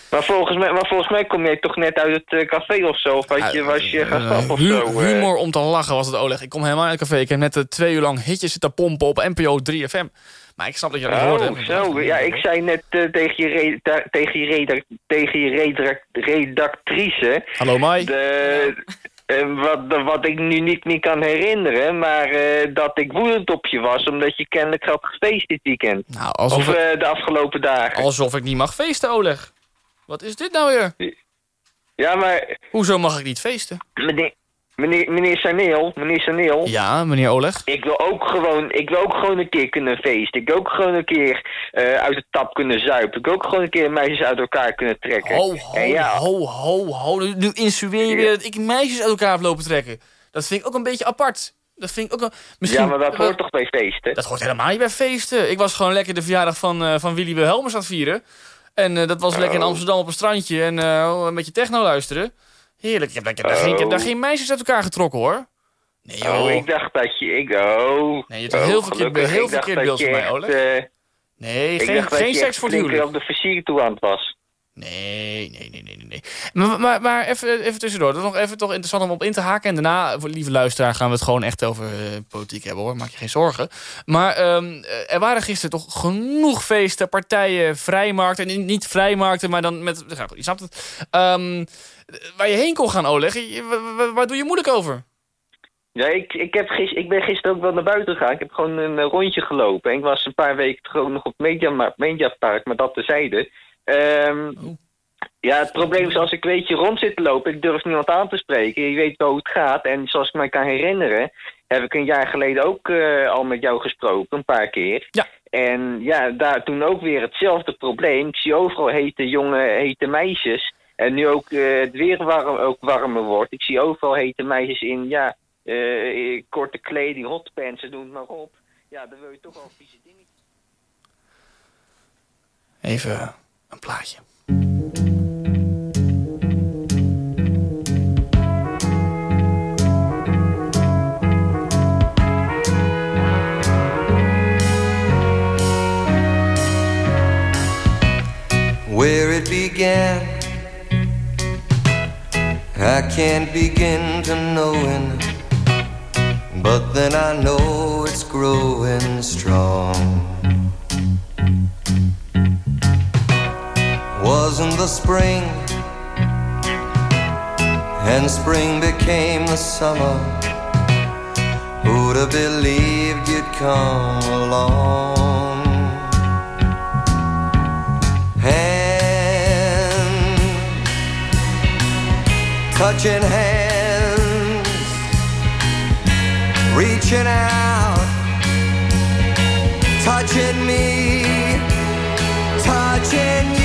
Maar volgens, mij, maar volgens mij kom jij toch net uit het eh, café of zo? Of had je, was je gaan stappen of zo? eh? humor om te lachen was het, Oleg. Ik kom helemaal uit het café. Ik heb net eh, twee uur lang hitjes zitten pompen op NPO 3FM. Maar ik snap dat je dat hoorde. Oh, zo. Ja, ik zei net eh, tegen je, tegen je, redac- tegen je redac- redactrice... Hallo, Mai. De, eh, wat, wat ik nu niet meer kan herinneren, maar eh, dat ik woedend op je was... omdat je kennelijk had gefeest dit weekend. Nou, alsof, of de afgelopen dagen. alsof ik niet mag feesten, Oleg. Wat is dit nou weer? Ja, maar Hoezo mag ik niet feesten? meneer, meneer, meneer Saneel, meneer Saneel... Ja, meneer Oleg. Ik wil ook gewoon, ik wil ook gewoon een keer kunnen feesten. Ik wil ook gewoon een keer eh, uit de tap kunnen zuipen. Ik wil ook gewoon een keer meisjes uit elkaar kunnen trekken. Ho, ho, En ja, ho, ho, ho. Nu, nu insinueer je weer dat ik meisjes uit elkaar heb lopen trekken. Dat vind ik ook een beetje apart. Dat vind ik ook een... Misschien, ja, maar dat hoort toch bij feesten? Dat hoort helemaal niet bij feesten. Ik was gewoon lekker de verjaardag van, eh, van Willy Wilhelmus aan het vieren. En eh, dat was lekker in Oh. Amsterdam op een strandje en een beetje techno luisteren. Heerlijk. Ik heb, ik heb, daar, geen, ik heb daar Oh. geen meisjes uit elkaar getrokken, hoor. Nee, joh. Oh, ik dacht dat je... Ik, oh. Nee, je hebt oh, heel verkeerd- gelukkig. heel Ik dacht verkeerd dat beeld je van mij, Oleg. eh, Nee, ik geen, dacht dat geen je seks voor het flink huwelijk. op de versier toe aan het was. Nee, nee, nee, nee, nee. Maar, maar, maar even, even tussendoor. Dat is nog even toch interessant om op in te haken. En daarna, lieve luisteraar, gaan we het gewoon echt over eh, politiek hebben hoor. Maak je geen zorgen. Maar eh, er waren gisteren toch genoeg feesten, partijen, vrijmarkten. En niet vrijmarkten, maar dan met... Goed, je snapt het. Ehm, waar je heen kon gaan, Oleg. Waar doe je moeilijk over? Ja, ik, ik, heb gis, ik ben gisteren ook wel naar buiten gegaan. Ik heb gewoon een eh, rondje gelopen. En ik was een paar weken gewoon nog op Media, Mediapark, maar dat tezijde. Ehm Ja, het probleem is als ik weet je rond zit te lopen, ik durf niemand aan te spreken. Je weet wel hoe het gaat. En zoals ik mij kan herinneren, heb ik een jaar geleden ook eh, al met jou gesproken, een paar keer. Ja. En ja, daar toen ook weer hetzelfde probleem. Ik zie overal hete jonge, hete meisjes. En nu ook eh, het weer warm, ook warmer wordt. Ik zie overal hete meisjes in, ja, eh, korte kleding, hotpants, noem het maar op. Ja, dan wil je toch al vieze dingen. Even een plaatje. where it began. I can't begin to knowing, but then I know it's growing strong. Wasn't the spring, and spring became the summer. Who'd have believed you'd come along? Hand, touching hands, reaching out, touching me, touching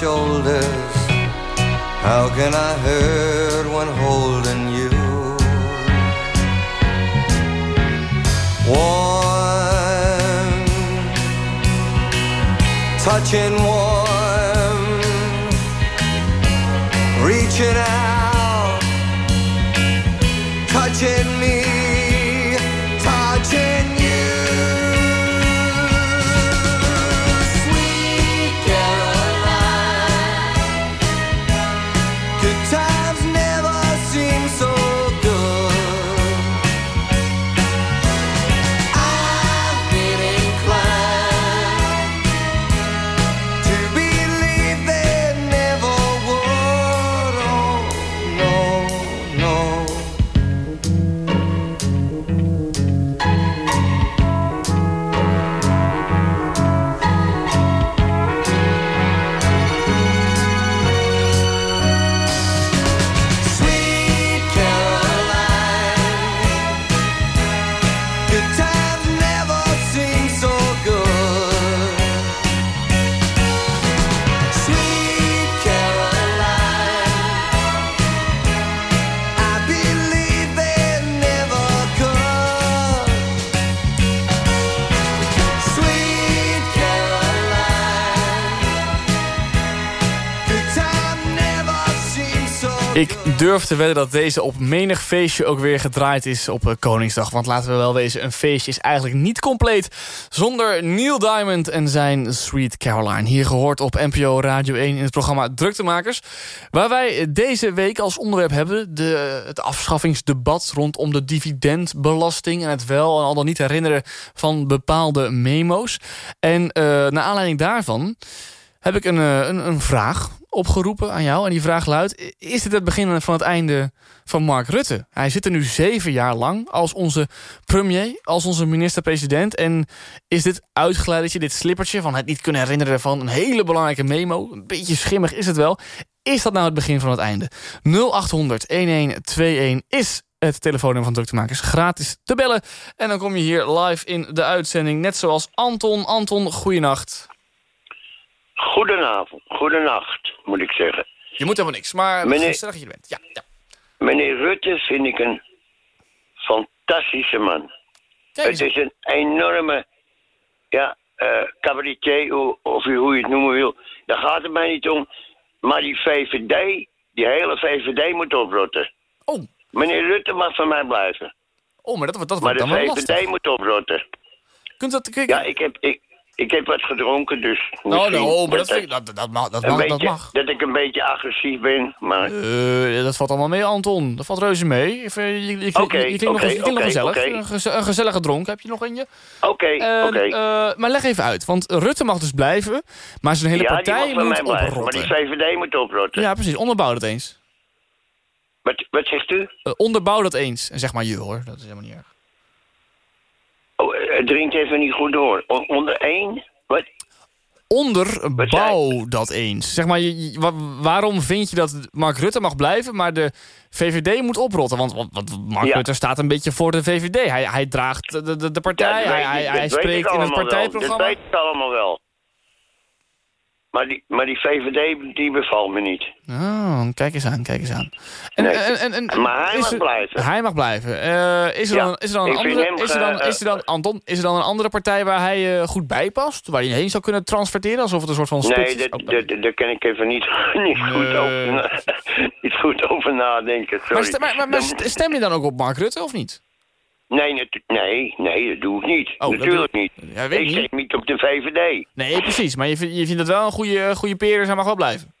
show. Durf te wedden dat deze op menig feestje ook weer gedraaid is op eh, Koningsdag. Want laten we wel wezen, een feestje is eigenlijk niet compleet... zonder Neil Diamond en zijn Sweet Caroline. Hier gehoord op NPO Radio 1 in het programma Druktemakers. Waar wij deze week als onderwerp hebben... De, het afschaffingsdebat rondom de dividendbelasting... en het wel en al dan niet herinneren van bepaalde memo's. En uh, naar aanleiding daarvan heb ik een, uh, een, een vraag opgeroepen aan jou. En die vraag luidt, is dit het begin van het einde van Mark Rutte? Hij zit er nu zeven jaar lang als onze premier, als onze minister-president. En is dit uitgeleidertje, dit slippertje van het niet kunnen herinneren van een hele belangrijke memo. Een beetje schimmig is het wel. Is dat nou het begin van het einde? 0800-1121 is het telefoonnummer van Druktemakers. Gratis te bellen. En dan kom je hier live in de uitzending. Net zoals Anton. Anton, goeienacht. Goedenavond, goedenacht, moet ik zeggen. Je moet helemaal niks, maar Meneer- gezellig dat je er bent. Ja, ja. Meneer Rutte vind ik een fantastische man. het is een enorme, ja, eh cabaretier, of hoe je het noemen wil. Daar gaat het mij niet om. Maar die VVD, die hele VVD moet oprotten. Oh. Meneer Rutte mag van mij blijven. Oh, maar dat, dat wordt de dan wel VVD lastig. moet oprotten. Kunt dat, kijk, Ja, ik heb, ik, ik heb wat gedronken, dus Nou, nou, maar dat, vind ik- dat, dat, mag, dat, mag, beetje, dat mag. dat ik een beetje agressief ben, maar... Eh, dat valt allemaal mee, Anton. Dat valt reuze mee. Je, je klinkt nog, oké, gezellig. Een, geze- een gezellige dronk heb je nog in je. Oké, oké. eh, maar leg even uit, want Rutte mag dus blijven, maar zijn hele ja, partij moet mij blijven, maar die VVD moet oprotten. Ja, precies. Onderbouw dat eens. Wat, wat zegt u? Eh, onderbouw dat eens. En zeg maar je hoor, dat is helemaal niet erg. Oh, eh, het dringt even niet goed door. O- onder één? Wat? Onderbouw dat eens. Zeg maar, je- je- wa- waarom vind je dat Mark Rutte mag blijven, maar de VVD moet oprotten? Want, Mark Ja. Rutte staat een beetje voor de VVD. Hij, hij draagt de, de, de partij, Ja, hij, hij, hij spreekt in het allemaal wel. partijprogramma. Dat weet ik allemaal wel. Maar die, maar die VVD, die bevalt me niet. Oh, kijk eens aan, kijk eens aan. En, Nee. en, en, en- Maar hij mag er- blijven. Hij mag blijven. Eh, is er Ja, dan, is er dan een andere, hem is er dan, is er dan, Anton, is er dan een andere partij waar hij eh, goed bij past? Waar hij heen zou kunnen transferteren? Alsof het een soort van Nee, spits is? dat, Oh, dat, daar kan ik even niet, niet, goed, over, niet goed over nadenken. Sorry. maar, stem, maar, maar, maar Dan- stem je dan ook op Mark Rutte of niet? Nee, nee, nee, dat doe ik niet. Oh, dat Natuurlijk doe- niet. Ja, ik ik stem niet. niet op de VVD. Nee, precies. Maar je, vindt- je vindt het wel een goede, goede peer, dus hij mag wel blijven.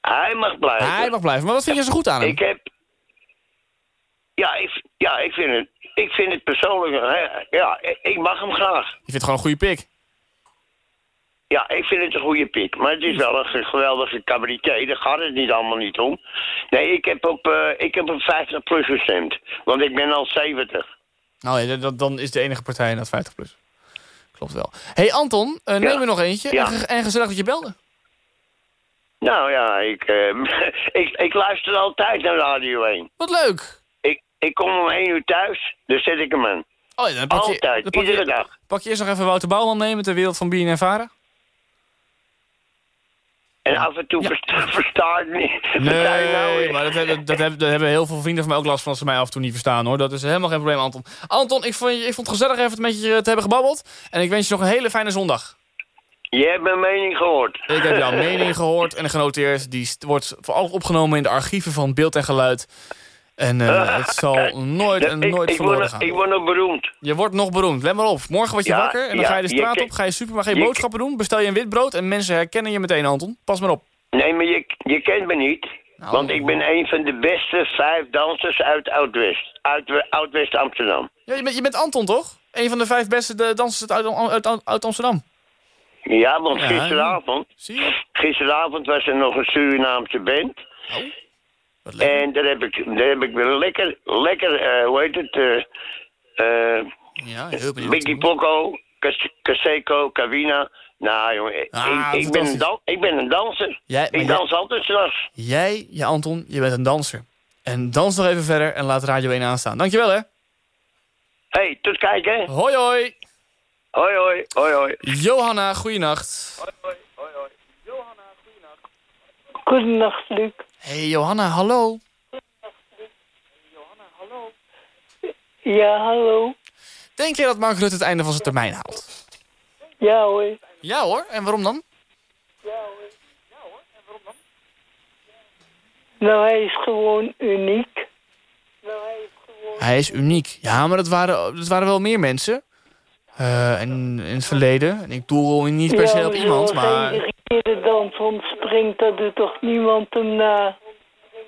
Hij mag blijven. Hij mag blijven. Maar wat vind je zo goed aan hem? Ik heb... Ja, ik, ja, ik vind het... Ik vind het persoonlijk... Ja, ik- ik mag hem graag. Je vindt het gewoon een goede pik. Ja, ik vind het een goede pik. Maar het is wel een ge- geweldige cabaretier. Daar gaat het niet allemaal niet om. Nee, ik heb op, eh, ik heb op 50 plus gestemd. Want ik ben al 70. Nou, ja, dat, dan is de enige partij inderdaad 50 plus. Klopt wel. hey Anton, eh, neem Ja. er nog eentje. Ja. En, en gezellig dat je belde. Nou ja, ik, eh, ik, ik luister altijd naar Radio 1. Wat leuk. Ik, ik kom om 1 uur thuis, dus zet ik hem aan. Oh, ja, dan pak je, Altijd, dan pak je- iedere dag. Pak je eerst nog even Wouter Bouwman nemen ter wereld van Bien en Vara? En af en toe versta, versta ik niet. Nou Nee, weer? maar dat hebben, dat, hebben, dat hebben heel veel vrienden van mij ook last van als ze mij af en toe niet verstaan hoor. Dat is helemaal geen probleem, Anton. Anton, ik vond, ik vond het gezellig even met je te hebben gebabbeld. En ik wens je nog een hele fijne zondag. Je hebt mijn mening gehoord. Ik heb jouw mening gehoord en genoteerd. Die wordt vooral opgenomen in de archieven van Beeld en Geluid. En eh, het zal nooit en ik, nooit ik, verloren word, gaan. ik word nog beroemd. Je wordt nog beroemd. Let maar op. Morgen word je Ja, wakker en dan ja, ga je de straat op. Ga je supermarkt, ga je je- boodschappen doen. Bestel je een witbrood en mensen herkennen je meteen, Anton. Pas maar op. Nee, maar je, je kent me niet. Nou. want ik ben een van de beste vijf dansers uit Oud-West. Uit Oud-West Amsterdam. Ja, je, bent, je bent Anton, toch? Een van de vijf beste dansers uit, uit, uit Amsterdam. Ja, want gisteravond... Zie je? Gisteravond was er nog een Surinaamse band. Leuk. En daar heb ik, daar heb ik weer lekker, lekker, eh, hoe heet het? eh eh Ja, heel benieuwd. Biggie Poco, Cas- Caseco, Cavina. Nou jongen, ik- Ah, ik, ik, ben een dan, ik ben een danser. Jij- ik jij- dans altijd s'nachts. Jij, ja Anton, je bent een danser. En dans nog even verder en laat Radio 1 aanstaan. Dankjewel hè. hey, tot kijken. Hoi hoi. Hoi, hoi, hoi, hoi. Johanna, goeienacht. Goedenacht, Luc. Hey Johanna, hallo. Ja, hallo. Denk je dat Mark Rutte het einde van zijn termijn haalt? Ja hoor. Ja hoor, en waarom dan? Nou, hij is gewoon uniek. Hij is uniek. Ja, maar dat waren, dat waren wel meer mensen. Eh, en in het verleden. En ik doel niet per se op iemand, maar... Hij de dans ontspringt, dat doet toch niemand hem na.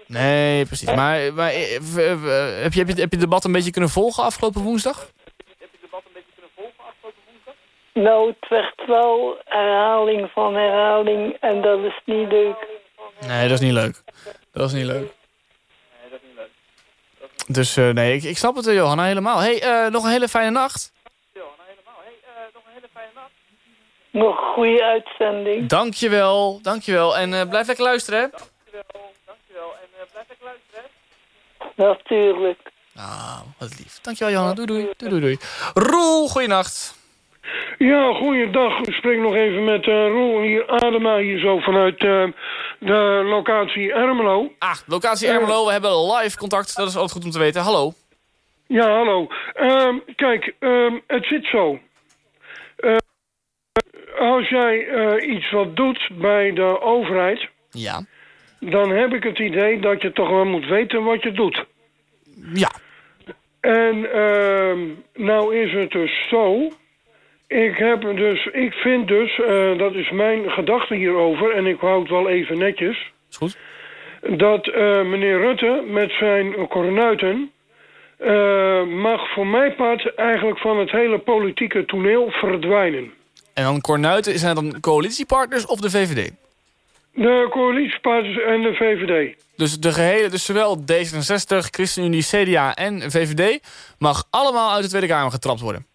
Nee, precies. Maar, maar eh, v- v- heb, je, heb, je, heb je het debat een beetje kunnen volgen afgelopen woensdag? Nou, het werd wel herhaling van herhaling en dat is niet leuk. Nee, dat is niet leuk. Dat is niet leuk. Dus eh, nee, ik, ik snap het, eh, Johanna, helemaal. hey, eh, nog een hele fijne nacht. Nog een goede uitzending. Dankjewel, dankjewel. En eh, blijf lekker luisteren, hè? Natuurlijk. Ah, wat lief. Dankjewel, Johanna. Doei, doei. Doei, doei, doei. Roel, goeienacht. Ja, goeiedag. Ik spreek nog even met eh Roel hier, Adema, hier zo vanuit eh, de locatie Ermelo. Ah, locatie Ermelo. We hebben live contact. Dat is altijd goed om te weten. Hallo. Ja, hallo. Ehm, kijk, ehm, het zit zo. Eh, als jij eh, iets wat doet bij de overheid... Ja. dan heb ik het idee dat je toch wel moet weten wat je doet. Ja. En ehm, nou is het dus zo... Ik, heb dus, ik vind dus, eh, dat is mijn gedachte hierover... en ik hou het wel even netjes... Is goed. dat eh, meneer Rutte met zijn kornuiten... mag voor mijn part eigenlijk van het hele politieke toneel verdwijnen. En dan Cornuiten, zijn dan coalitiepartners of de VVD? De coalitiepartners en de VVD. Dus, de gehele, dus zowel D66, ChristenUnie, CDA en VVD... mag allemaal uit de Tweede Kamer getrapt worden.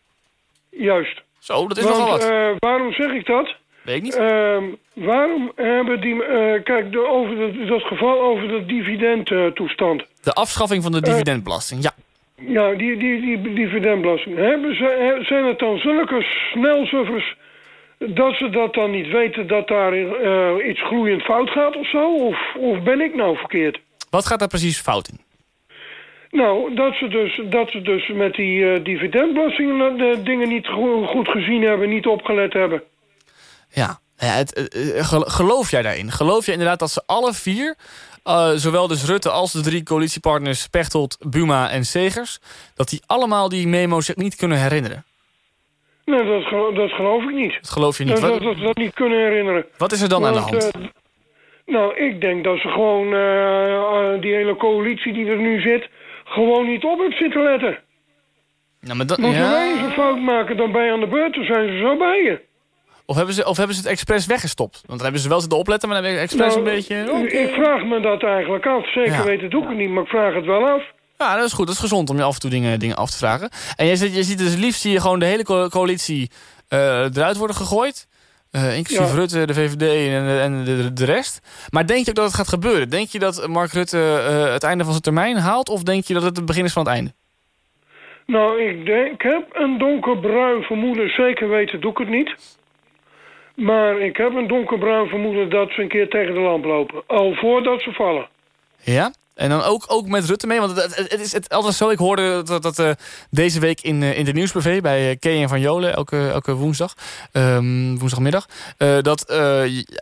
Juist. Zo, dat is Want, nogal wat. eh, waarom zeg ik dat? Weet ik niet. Ehm, waarom hebben die... eh, kijk, de, over de, dat geval over de dividendtoestand. De afschaffing van de dividendbelasting, ja. Ja, die, die, die dividendbelasting. Hebben ze, zijn het dan zulke snelzuffers dat ze dat dan niet weten dat daar eh, iets gloeiend fout gaat of zo? Of, of ben ik nou verkeerd? Wat gaat daar precies fout in? Nou, dat ze dus, dat ze dus met die eh dividendbelasting eh, de dingen niet go- goed gezien hebben, niet opgelet hebben. Ja, ja het, gel- geloof jij daarin? Geloof jij inderdaad dat ze alle vier... zowel dus Rutte als de drie coalitiepartners Pechtold, Buma en Segers... dat die allemaal die memo zich niet kunnen herinneren? Nee, dat, gelo- dat geloof ik niet. Dat geloof je niet. Dat, dat, dat, niet kunnen herinneren. wat is er dan aan de hand? eh, nou, ik denk dat ze gewoon eh, die hele coalitie die er nu zit... gewoon niet op heeft zitten letten. Nou, maar dat, ja. wij een fout maken, dan ben je aan de beurt, dan zijn ze zo bij je. of, hebben ze, of hebben ze het expres weggestopt? Want dan hebben ze wel zitten opletten, maar dan hebben ze expres Nou, een beetje... ik- Ik vraag me dat eigenlijk af. Zeker Ja. weten doe ik het niet, maar ik vraag het wel af. Ja, dat is goed. Dat is gezond om je af en toe dingen, dingen af te vragen. En je ziet, je ziet dus liefst zie je gewoon de hele co- coalitie eh, eruit worden gegooid. Eh, inclusief Ja. Rutte, de VVD en, en de, de rest. Maar denk je ook dat het gaat gebeuren? Denk je dat Mark Rutte eh, het einde van zijn termijn haalt? Of denk je dat het het begin is van het einde? Nou, ik, denk, ik heb een donkerbruin vermoeden. Zeker weten doe ik het niet. Maar ik heb een donkerbruin vermoeden dat ze een keer tegen de lamp lopen. Al voordat ze vallen. Ja? En dan ook, ook met Rutte mee? Want het, is het, altijd zo. Ik hoorde dat, dat eh, deze week in, eh, in de nieuwsbv bij uh, Kay en Van Jolen, elke, elke woensdag, ehm, woensdagmiddag, eh, dat eh,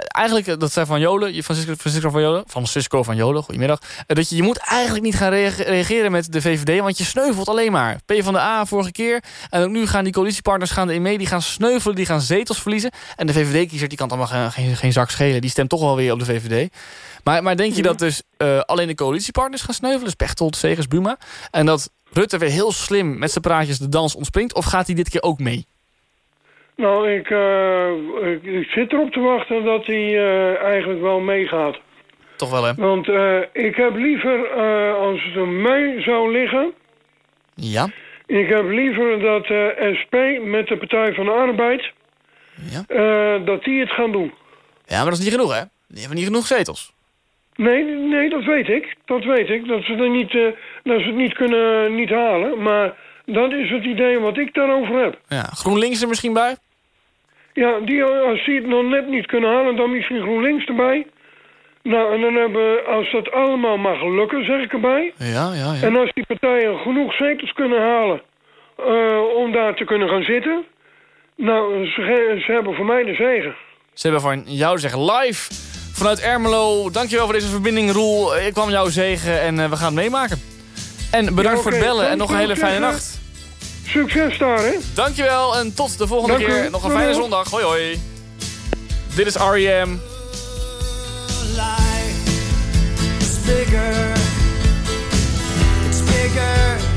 eigenlijk, eh, dat zei Van Jolen, Francisco, Francisco Van Jolen, Francisco Van Jolen, goedemiddag, eh, dat je, je moet eigenlijk niet gaan reage- reageren met de VVD, want je sneuvelt alleen maar. P van de A vorige keer, en ook nu gaan die coalitiepartners gaan erin mee, die gaan sneuvelen, die gaan zetels verliezen. En de VVD-kiezer, die kan allemaal geen, geen, geen zak schelen, die stemt toch wel weer op de VVD. Maar, maar denk je dat dus eh, alleen de coalitiepartners gaan sneuvelen? Dus Pechtold, Segers, Buma. En dat Rutte weer heel slim met zijn praatjes de dans ontspringt? Of gaat hij dit keer ook mee? Nou, ik, eh, ik, ik zit erop te wachten dat hij eh, eigenlijk wel meegaat. Toch wel, hè? Want ik heb liever, als het aan mij zou liggen... Ja. Ik heb liever dat SP met de Partij van de Arbeid... eh, dat die het gaan doen. Ja, maar dat is niet genoeg, hè? Die hebben niet genoeg zetels. Nee, nee, dat weet ik. Dat weet ik. Dat ze, er niet, eh, dat ze het niet kunnen niet halen. Maar dat is het idee wat ik daarover heb. Ja. GroenLinks er misschien bij? Ja, die, als die het nog net niet kunnen halen, dan misschien GroenLinks erbij. Nou, en dan hebben, als dat allemaal mag lukken, zeg ik erbij. Ja, ja, ja. En als die partijen genoeg zetels kunnen halen eh, om daar te kunnen gaan zitten... Nou, ze, ze hebben voor mij de zegen. Ze hebben van jou zeggen live Vanuit Ermelo, dankjewel voor deze verbinding Roel. Ik kwam jou zegen en eh, we gaan het meemaken. En bedankt voor het bellen en nog een hele fijne nacht. Succes daar, hè? Dankjewel en tot de volgende keer. Nog een fijne zondag. Hoi, hoi. Dit is R.E.M. It's bigger. It's bigger.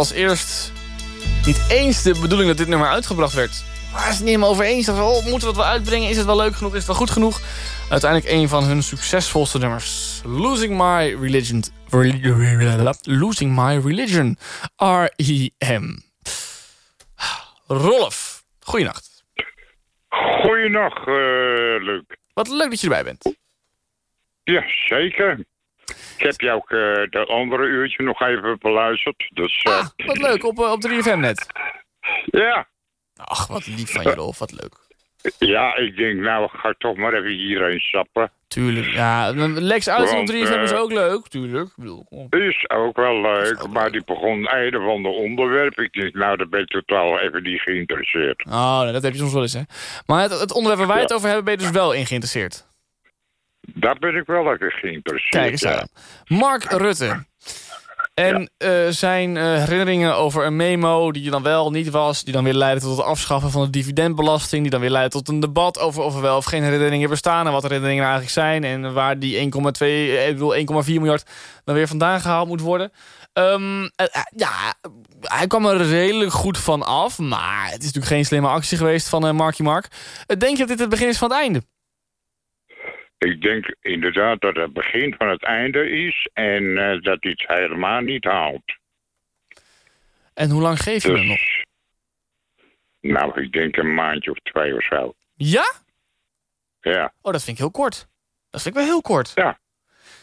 als eerst niet eens de bedoeling dat dit nummer uitgebracht werd. Waar is het niet helemaal over eens? we oh, moeten we het wel uitbrengen? Is het wel leuk genoeg? Is het wel goed genoeg? Uiteindelijk een van hun succesvolste nummers. Losing My Religion. Losing My Religion. R.E.M. Rolf, goeienacht. Goeienacht, eh, uh, leuk. Wat leuk dat je erbij bent. Ja, zeker. Ik heb jou ook eh, dat andere uurtje nog even beluisterd. Dus, eh, ah, wat leuk, op, eh, op 3FM net. Ja. Ach, wat lief van je, Rolf, wat leuk. Ja, ik denk, nou, ik ga toch maar even hierheen stappen. Tuurlijk, ja. Lex Uiting op 3FM is ook leuk, tuurlijk. Is ook wel leuk, maar die begon einde van de onderwerp. Ik denk, nou, daar ben ik totaal even niet geïnteresseerd. Oh, dat heb je soms wel eens, hè. Maar het, onderwerp waar wij het over hebben, ben je dus wel in geïnteresseerd. Daar ben ik wel even geïnteresseerd. Kijk eens ja. aan. Mark Rutte. En eh, zijn eh, herinneringen over een memo die dan wel niet was... die dan weer leidde tot het afschaffen van de dividendbelasting... die dan weer leidde tot een debat over of er wel of geen herinneringen bestaan... en wat de herinneringen nou eigenlijk zijn... en waar die 1,2, eh, ik bedoel 1,4 miljard dan weer vandaan gehaald moet worden. Ehm, eh, eh, ja, hij kwam er redelijk goed van af... maar het is natuurlijk geen slimme actie geweest van Marky Mark. Denk je dat dit het begin is van het einde? Ik denk inderdaad dat het begin van het einde is... en eh, dat het helemaal niet haalt. En hoe lang geef je Dus- hem nog? Nou, ik denk een maandje of twee of zo. Ja? Ja. Oh, dat vind ik heel kort. Dat vind ik wel heel kort. Ja.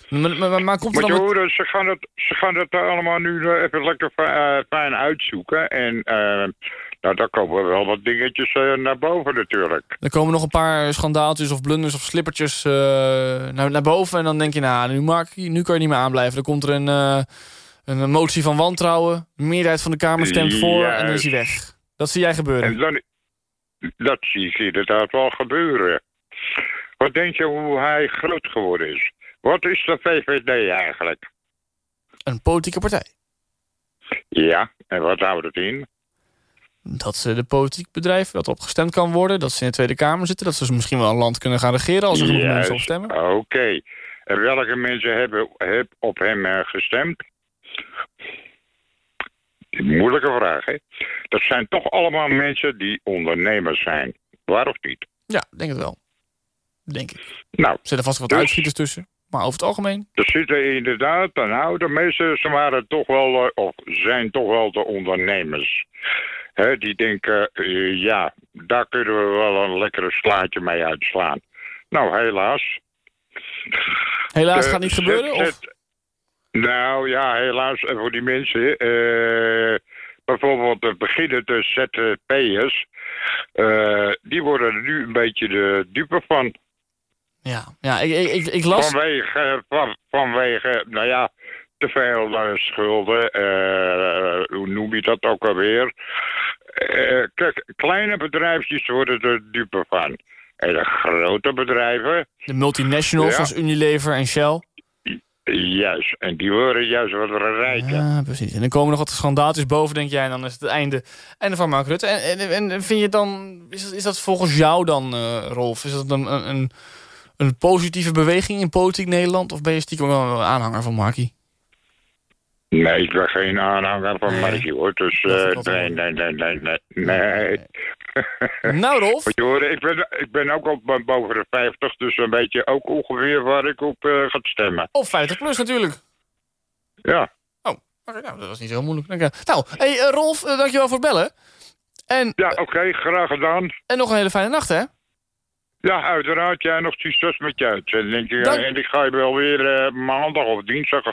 Maar, maar, maar, komt er dan... met- hoort, ze gaan het, ze gaan het allemaal nu eh, even lekker eh, fijn uitzoeken. En eh, nou, daar komen wel wat dingetjes eh, naar boven natuurlijk. Er komen nog een paar schandaaltjes of blunders of slippertjes eh, naar, naar boven. En dan denk je, nou, nu, Mark, nu kan je niet meer aanblijven. Dan komt er een, eh, een motie van wantrouwen. De meerderheid van de Kamer stemt voor en dan is hij weg. Dat zie jij gebeuren. En dan, dat zie ik inderdaad wel gebeuren. Wat denk je hoe hij groot geworden is? Wat is de VVD eigenlijk? Een politieke partij. Ja, en wat houdt het in? Dat ze de politiek bedrijven, dat erop gestemd kan worden. Dat ze in de Tweede Kamer zitten. Dat ze misschien wel een land kunnen gaan regeren als er genoeg mensen op stemmen. Oké. En welke mensen hebben heb op hem eh, gestemd? Moeilijke vraag, hè? Dat zijn toch allemaal mensen die ondernemers zijn. Waar of niet? Ja, denk het wel. Denk ik. Nou, Er zitten vast wat dus- uitschieters tussen. Maar over het algemeen... Er zitten inderdaad, nou, de meeste ze waren toch wel, eh, of zijn toch wel de ondernemers. Hè, die denken, eh, ja, daar kunnen we wel een lekkere slaatje mee uitslaan. Nou, helaas. Helaas gaat niet gebeuren? Of? nou ja, helaas eh, voor die mensen. eh, bijvoorbeeld de beginnende ZZP'ers. eh die worden er nu een beetje de dupe van. Ja, ja ik, ik, ik, ik las... Vanwege, van, vanwege, nou ja, te veel schulden. eh, hoe noem je dat ook alweer? Eh, kijk, kleine bedrijfjes worden er dupe van. En de grote bedrijven, De multinationals Ja. zoals Unilever en Shell. juist. En die worden juist wat rijker. Ja, precies. En dan komen nog wat schandaaltjes boven, denk jij. En dan is het het einde, einde van Mark Rutte. En, en, en vind je dan... Is dat, is dat volgens jou dan, eh, Rolf? Is dat een, een, een, een positieve beweging in politiek Nederland? Of ben je stiekem wel een aanhanger van Markie? Nee, ik ben geen aanhanger van Markie hoor. Dus eh, nee, nee, nee, nee, nee. nee. Nou, Rolf. Moet je horen, ik ben, ik ben ook bo- boven de 50, dus dan weet je ook ongeveer waar ik op eh ga stemmen. Of 50 plus natuurlijk. Ja. Oké, nou, dat was niet zo moeilijk. Dank je. Nou, hey, eh, Rolf, eh, dankjewel voor het bellen. En, Ja, oké, graag gedaan. en nog een hele fijne nacht, hè? Ja, uiteraard. Jij nog succes met je uitzending. Eh, Dank- En ik ga je wel weer eh, maandag of dinsdag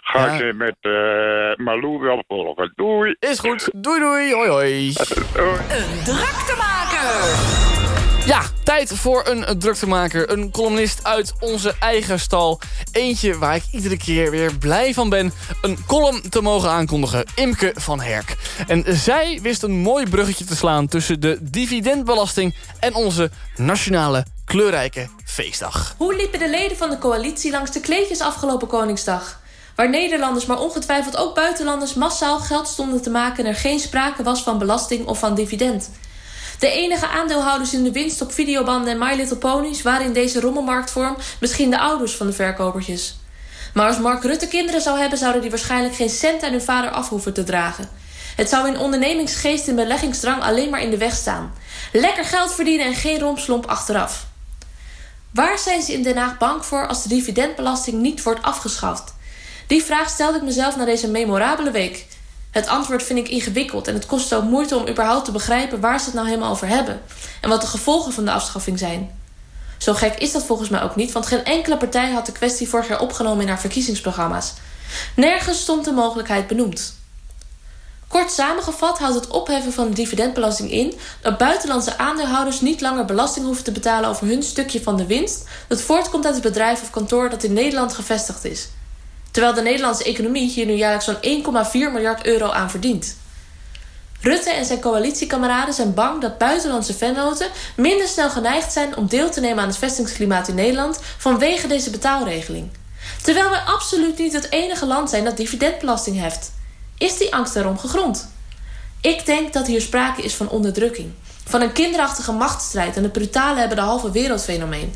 ga Ja. ik je met eh Malou wel volgen. Doei. Is goed. Doei, doei. Hoi, hoi. Een druktemaker. Ja, tijd voor een druktemaker. Een columnist uit onze eigen stal. Eentje waar ik iedere keer weer blij van ben. Een column te mogen aankondigen. Imke van Herk. En zij wist een mooi bruggetje te slaan... tussen de dividendbelasting en onze nationale kleurrijke feestdag. Hoe liepen de leden van de coalitie langs de kleedjes afgelopen Koningsdag? Waar Nederlanders, maar ongetwijfeld ook buitenlanders massaal geld stonden te maken en er geen sprake was van belasting of van dividend. De enige aandeelhouders in de winst op videobanden en My Little Ponies waren in deze rommelmarktvorm misschien de ouders van de verkopertjes. Maar als Mark Rutte kinderen zou hebben, zouden die waarschijnlijk geen cent aan hun vader af hoeven te dragen. Het zou in ondernemingsgeest en beleggingsdrang alleen maar in de weg staan. Lekker geld verdienen en geen rompslomp achteraf. Waar zijn ze in Den Haag bang voor als de dividendbelasting niet wordt afgeschaft? Die vraag stelde ik mezelf na deze memorabele week. Het antwoord vind ik ingewikkeld en het kost ook moeite om überhaupt te begrijpen waar ze het nou helemaal over hebben en wat de gevolgen van de afschaffing zijn. Zo gek is dat volgens mij ook niet, want geen enkele partij had de kwestie vorig jaar opgenomen in haar verkiezingsprogramma's. Nergens stond de mogelijkheid benoemd. Kort samengevat houdt het opheffen van de dividendbelasting in... dat buitenlandse aandeelhouders niet langer belasting hoeven te betalen... over hun stukje van de winst... dat voortkomt uit het bedrijf of kantoor dat in Nederland gevestigd is. Terwijl de Nederlandse economie hier nu jaarlijks zo'n 1,4 miljard euro aan verdient. Rutte en zijn coalitiekameraden zijn bang dat buitenlandse vennoten... minder snel geneigd zijn om deel te nemen aan het vestingsklimaat in Nederland... vanwege deze betaalregeling. Terwijl wij absoluut niet het enige land zijn dat dividendbelasting heft... Is die angst daarom gegrond? Ik denk dat hier sprake is van onderdrukking. Van een kinderachtige machtsstrijd en het brutale hebben de halve wereld fenomeen.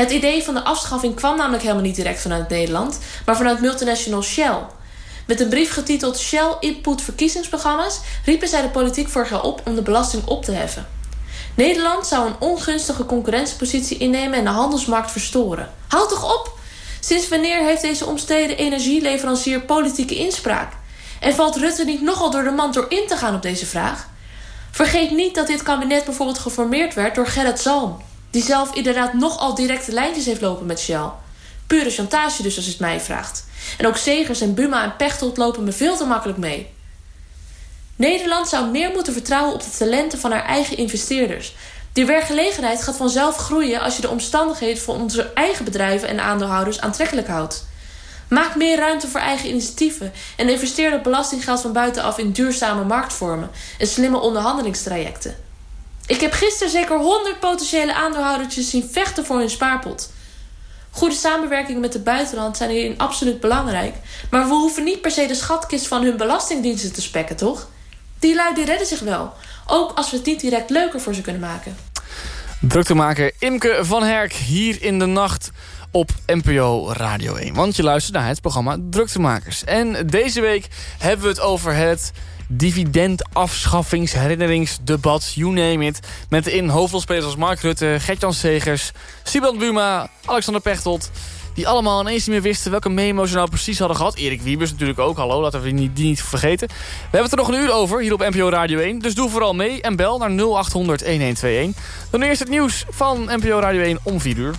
Het idee van de afschaffing kwam namelijk helemaal niet direct vanuit Nederland... maar vanuit multinational Shell. Met een brief getiteld Shell Input Verkiezingsprogramma's... riepen zij de politiek vorig jaar op om de belasting op te heffen. Nederland zou een ongunstige concurrentiepositie innemen... en de handelsmarkt verstoren. Houd toch op! Sinds wanneer heeft deze omstreden energieleverancier politieke inspraak? En valt Rutte niet nogal door de mand door in te gaan op deze vraag? Vergeet niet dat dit kabinet bijvoorbeeld geformeerd werd door Gerrit Zalm... die zelf inderdaad nogal directe lijntjes heeft lopen met Shell. Pure chantage dus als het mij vraagt. En ook Segers en Buma en Pechtold lopen me veel te makkelijk mee. Nederland zou meer moeten vertrouwen op de talenten van haar eigen investeerders. Die werkgelegenheid gaat vanzelf groeien als je de omstandigheden voor onze eigen bedrijven en aandeelhouders aantrekkelijk houdt. Maak meer ruimte voor eigen initiatieven en investeer dat belastinggeld van buitenaf in duurzame marktvormen en slimme onderhandelingstrajecten. Ik heb gisteren zeker 100 potentiële aandeelhoudertjes zien vechten voor hun spaarpot. Goede samenwerkingen met het buitenland zijn hierin absoluut belangrijk, maar we hoeven niet per se de schatkist van hun belastingdiensten te spekken, toch? Die lui die redden zich wel, ook als we het niet direct leuker voor ze kunnen maken. Druktemaker Imke van Herk hier in de nacht op NPO Radio 1. Want je luistert naar het programma Druktemakers. En deze week hebben we het over het dividendafschaffingsherinneringsdebat, you name it. Met in hoofdrolspelers als Mark Rutte, Gertjan Segers, Siband Buma, Alexander Pechtold... die allemaal ineens niet meer wisten welke memo's ze nou precies hadden gehad. Erik Wiebers natuurlijk ook, hallo, laten we die niet vergeten. We hebben het er nog een uur over, hier op NPO Radio 1. Dus doe vooral mee en bel naar 0800 1121. Dan eerst het nieuws van NPO Radio 1 om 4 uur.